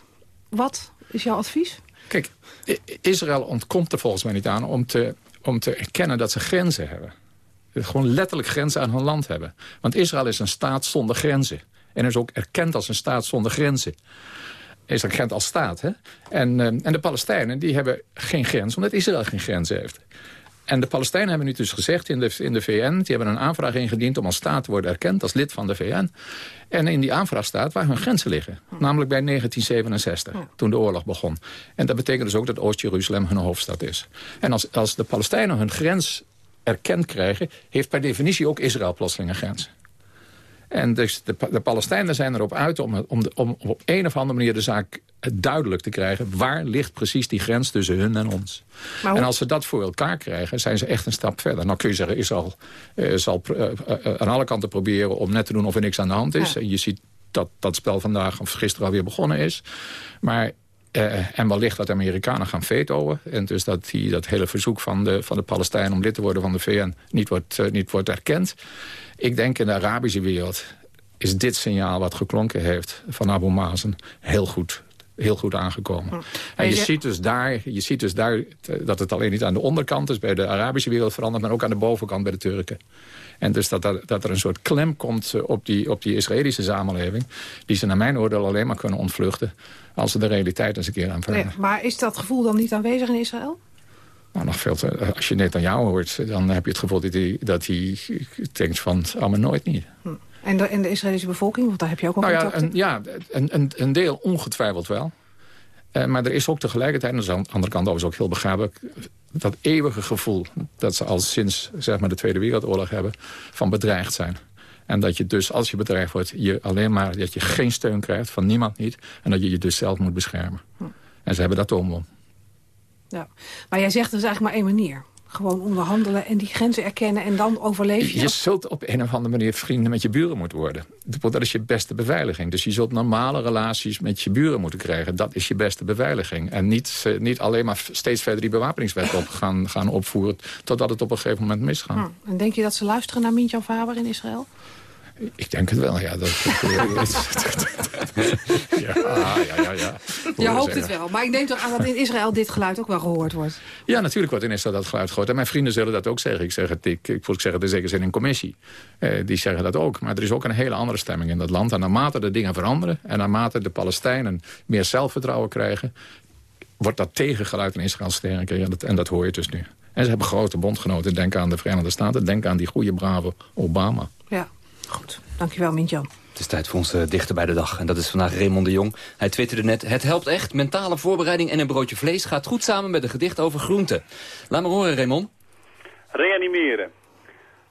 Wat is jouw advies? Kijk, Israël ontkomt er volgens mij niet aan om te, om te erkennen dat ze grenzen hebben. Gewoon letterlijk grenzen aan hun land hebben. Want Israël is een staat zonder grenzen. En is ook erkend als een staat zonder grenzen. Is erkend als staat. Hè? En, eh, en de Palestijnen die hebben geen grens, omdat Israël geen grenzen heeft. En de Palestijnen hebben nu dus gezegd in de, in de VN... die hebben een aanvraag ingediend om als staat te worden erkend... als lid van de VN. En in die aanvraag staat waar hun grenzen liggen. Namelijk bij 1967, toen de oorlog begon. En dat betekent dus ook dat Oost-Jeruzalem hun hoofdstad is. En als, als de Palestijnen hun grens erkend krijgen... heeft per definitie ook Israël plotseling een grens. En dus de, de Palestijnen zijn erop uit om, om, de- om op een of andere manier de zaak duidelijk te krijgen. Waar ligt precies die grens tussen hun en ons? Hoe- En als ze dat voor elkaar krijgen, zijn ze echt een stap verder. Nou kun je zeggen, Israël eh, zal eh, eh, aan alle kanten proberen om net te doen of er niks aan de hand is. En je ziet dat dat spel vandaag of gisteren alweer begonnen is. Maar eh, en wellicht dat de Amerikanen gaan vetoen. En dus dat die, dat hele verzoek van de, van de Palestijnen om lid te worden van de VN niet wordt, eh, niet wordt erkend. Ik denk in de Arabische wereld is dit signaal wat geklonken heeft van Abu Mazen heel goed heel goed aangekomen. En je ziet, dus daar, je ziet dus daar eh, dat het alleen niet aan de onderkant is... bij de Arabische wereld verandert, maar ook aan de bovenkant bij de Turken. En dus dat er, dat er een soort klem komt op die, op die Israëlische samenleving... die ze naar mijn oordeel alleen maar kunnen ontvluchten... als ze de realiteit eens een keer aanvaarden. Nee, maar is dat gevoel dan niet aanwezig in Israël? Nou, nog veel te, als je net aan jou hoort, dan heb je het gevoel dat hij, dat hij denkt van... allemaal nooit niet. En de, en de Israëlische bevolking? Want daar heb je ook al Nou ja, contacten. een, ja een, een, een deel ongetwijfeld wel. Eh, maar er is ook tegelijkertijd, en dat is aan de andere kant overigens ook heel begrijpelijk... dat eeuwige gevoel dat ze al sinds zeg maar, de Tweede Wereldoorlog hebben... van bedreigd zijn. En dat je dus, als je bedreigd wordt, je alleen maar, dat je geen steun krijgt, van niemand niet. En dat je je dus zelf moet beschermen. En ze hebben dat om. Ja. Maar jij zegt er is eigenlijk maar één manier. Gewoon onderhandelen en die grenzen erkennen en dan overleef je. Je zult op een of andere manier vrienden met je buren moeten worden. Dat is je beste beveiliging. Dus je zult normale relaties met je buren moeten krijgen. Dat is je beste beveiliging. En niet, eh, niet alleen maar steeds verder die bewapeningswet op gaan, gaan opvoeren... totdat het op een gegeven moment misgaat. Hm. En denk je dat ze luisteren naar Mintjan Faber in Israël? Ik denk het wel, ja. Dat, ja, ja, ja, ja. Je hoopt het wel. Maar ik neem toch aan dat in Israël dit geluid ook wel gehoord wordt. Ja, natuurlijk wordt in Israël dat geluid gehoord. En mijn vrienden zullen dat ook zeggen. Ik zeg het, ik, ik, ik zeg het in zekere zin in commissie. Eh, die zeggen dat ook. Maar er is ook een hele andere stemming in dat land. En naarmate de dingen veranderen... en naarmate de Palestijnen meer zelfvertrouwen krijgen... wordt dat tegengeluid in Israël sterker. En dat, en dat hoor je dus nu. En ze hebben grote bondgenoten. Denk aan de Verenigde Staten. Denk aan die goede, brave Obama. Ja, goed. Dankjewel, Mintjan. Het is tijd voor ons dichter bij de dag. En dat is vandaag Raymond de Jong. Hij twitterde net, het helpt echt. Mentale voorbereiding en een broodje vlees gaat goed samen met een gedicht over groenten. Laat maar horen, Raymond. Reanimeren.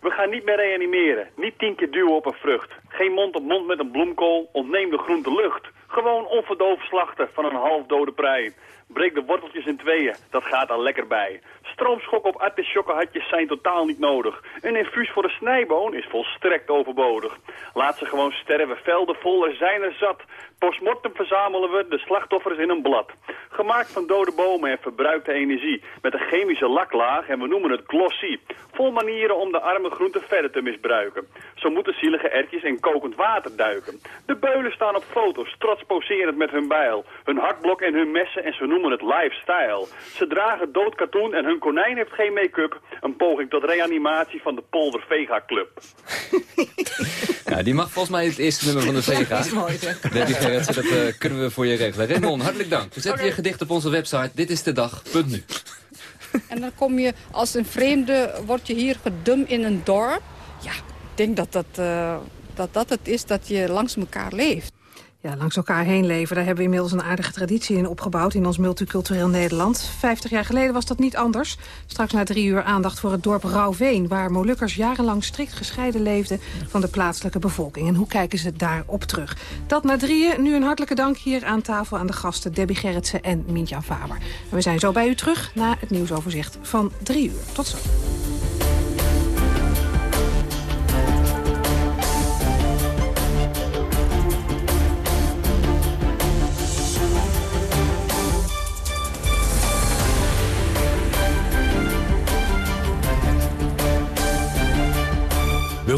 We gaan niet meer reanimeren. Niet tien keer duwen op een vrucht. Geen mond op mond met een bloemkool. Ontneem de groente lucht. Gewoon onverdoofd slachten van een halfdode prei. Breek de worteltjes in tweeën, dat gaat al lekker bij. Stroomschok op artichokkenhatjes zijn totaal niet nodig. Een infuus voor een snijboon is volstrekt overbodig. Laat ze gewoon sterven, velden vol, er zijn er zat. Postmortem verzamelen we de slachtoffers in een blad. Gemaakt van dode bomen en verbruikte energie. Met een chemische laklaag en we noemen het glossy. Vol manieren om de arme groenten verder te misbruiken. Zo moeten zielige ertjes in kokend water duiken. De beulen staan op foto's, trots poserend met hun bijl. Hun hakblok en hun messen en ze noemen het lifestyle. Ze dragen dood katoen en hun konijn heeft geen make-up. Een poging tot reanimatie van de Polder Vega Club. Ja, die mag volgens mij het eerste nummer van de Vega. Dat is mooi, Gerritsen, dat eh, kunnen we voor je regelen. Raymond, hartelijk dank. We zetten je gedicht op onze website. Dit is de dag. Punt nu. En dan kom je als een vreemde, word je hier gedumpt in een dorp. Ja, ik denk dat dat, eh, dat dat het is dat je langs elkaar leeft. Langs elkaar heen leven. Daar hebben we inmiddels een aardige traditie in opgebouwd... in ons multicultureel Nederland. Vijftig jaar geleden was dat niet anders. Straks na drie uur aandacht voor het dorp Rauwveen... waar Molukkers jarenlang strikt gescheiden leefden... van de plaatselijke bevolking. En hoe kijken ze daarop terug? Dat na drieën. Nu een hartelijke dank hier aan tafel aan de gasten... Debbie Gerritsen en Mintjan Faber. En we zijn zo bij u terug na het nieuwsoverzicht van drie uur. Tot zo.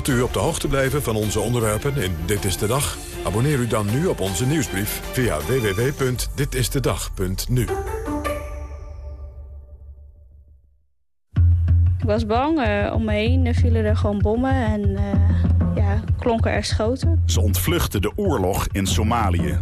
Wilt u op de hoogte blijven van onze onderwerpen in Dit is de Dag? Abonneer u dan nu op onze nieuwsbrief via www.ditistedag.nu. Ik was bang. eh, om me heen vielen er gewoon bommen en eh, ja, klonken er schoten. Ze ontvluchten de oorlog in Somalië.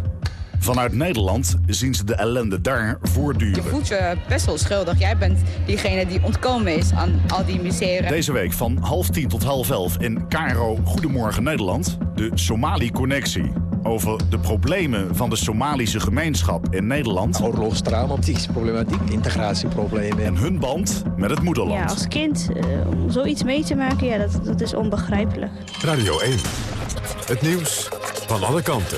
Vanuit Nederland zien ze de ellende daar Je voortduren. voelt je best wel schuldig. Jij bent diegene die ontkomen is aan al die misère. Deze week van half tien tot half elf in Caro Goedemorgen Nederland... de Somali-connectie. Over de problemen van de Somalische gemeenschap in Nederland. Oorlogstrauma, psychische problematiek, integratieproblemen. En hun band met het moederland. Ja, als kind eh, om zoiets mee te maken, ja, dat, dat is onbegrijpelijk. Radio 1. Het nieuws van alle kanten.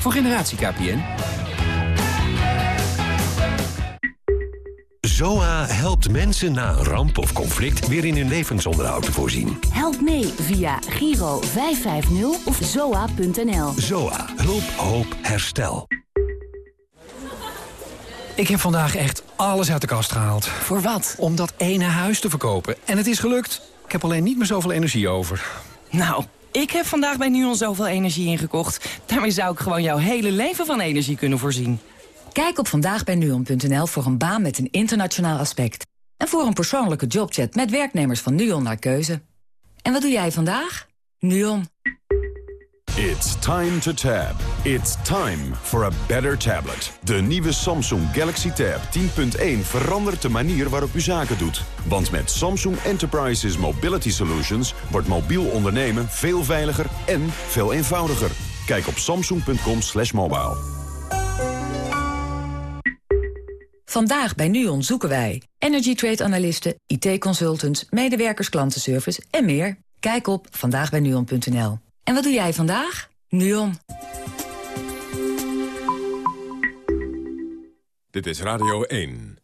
Voor generatie KPN. ZOA helpt mensen na een ramp of conflict weer in hun levensonderhoud te voorzien. Help mee via Giro 550 of zoa.nl. ZOA. Hulp, hoop, herstel. Ik heb vandaag echt alles uit de kast gehaald. Voor wat? Om dat ene huis te verkopen. En het is gelukt. Ik heb alleen niet meer zoveel energie over. Nou, ik heb vandaag bij NUON zoveel energie ingekocht. Daarmee zou ik gewoon jouw hele leven van energie kunnen voorzien. Kijk op vandaagbijnuon.nl voor een baan met een internationaal aspect. En voor een persoonlijke jobchat met werknemers van NUON naar keuze. En wat doe jij vandaag? NUON. It's time to tab. It's time for a better tablet. De nieuwe Samsung Galaxy Tab 10.1 verandert de manier waarop u zaken doet. Want met Samsung Enterprises Mobility Solutions wordt mobiel ondernemen veel veiliger en veel eenvoudiger. Kijk op samsung.com slash mobile. Vandaag bij NUON zoeken wij energy trade analisten, IT-consultants, medewerkers klantenservice en meer. Kijk op vandaagbijnuon.nl. En wat doe jij vandaag? NUON. Dit is Radio 1.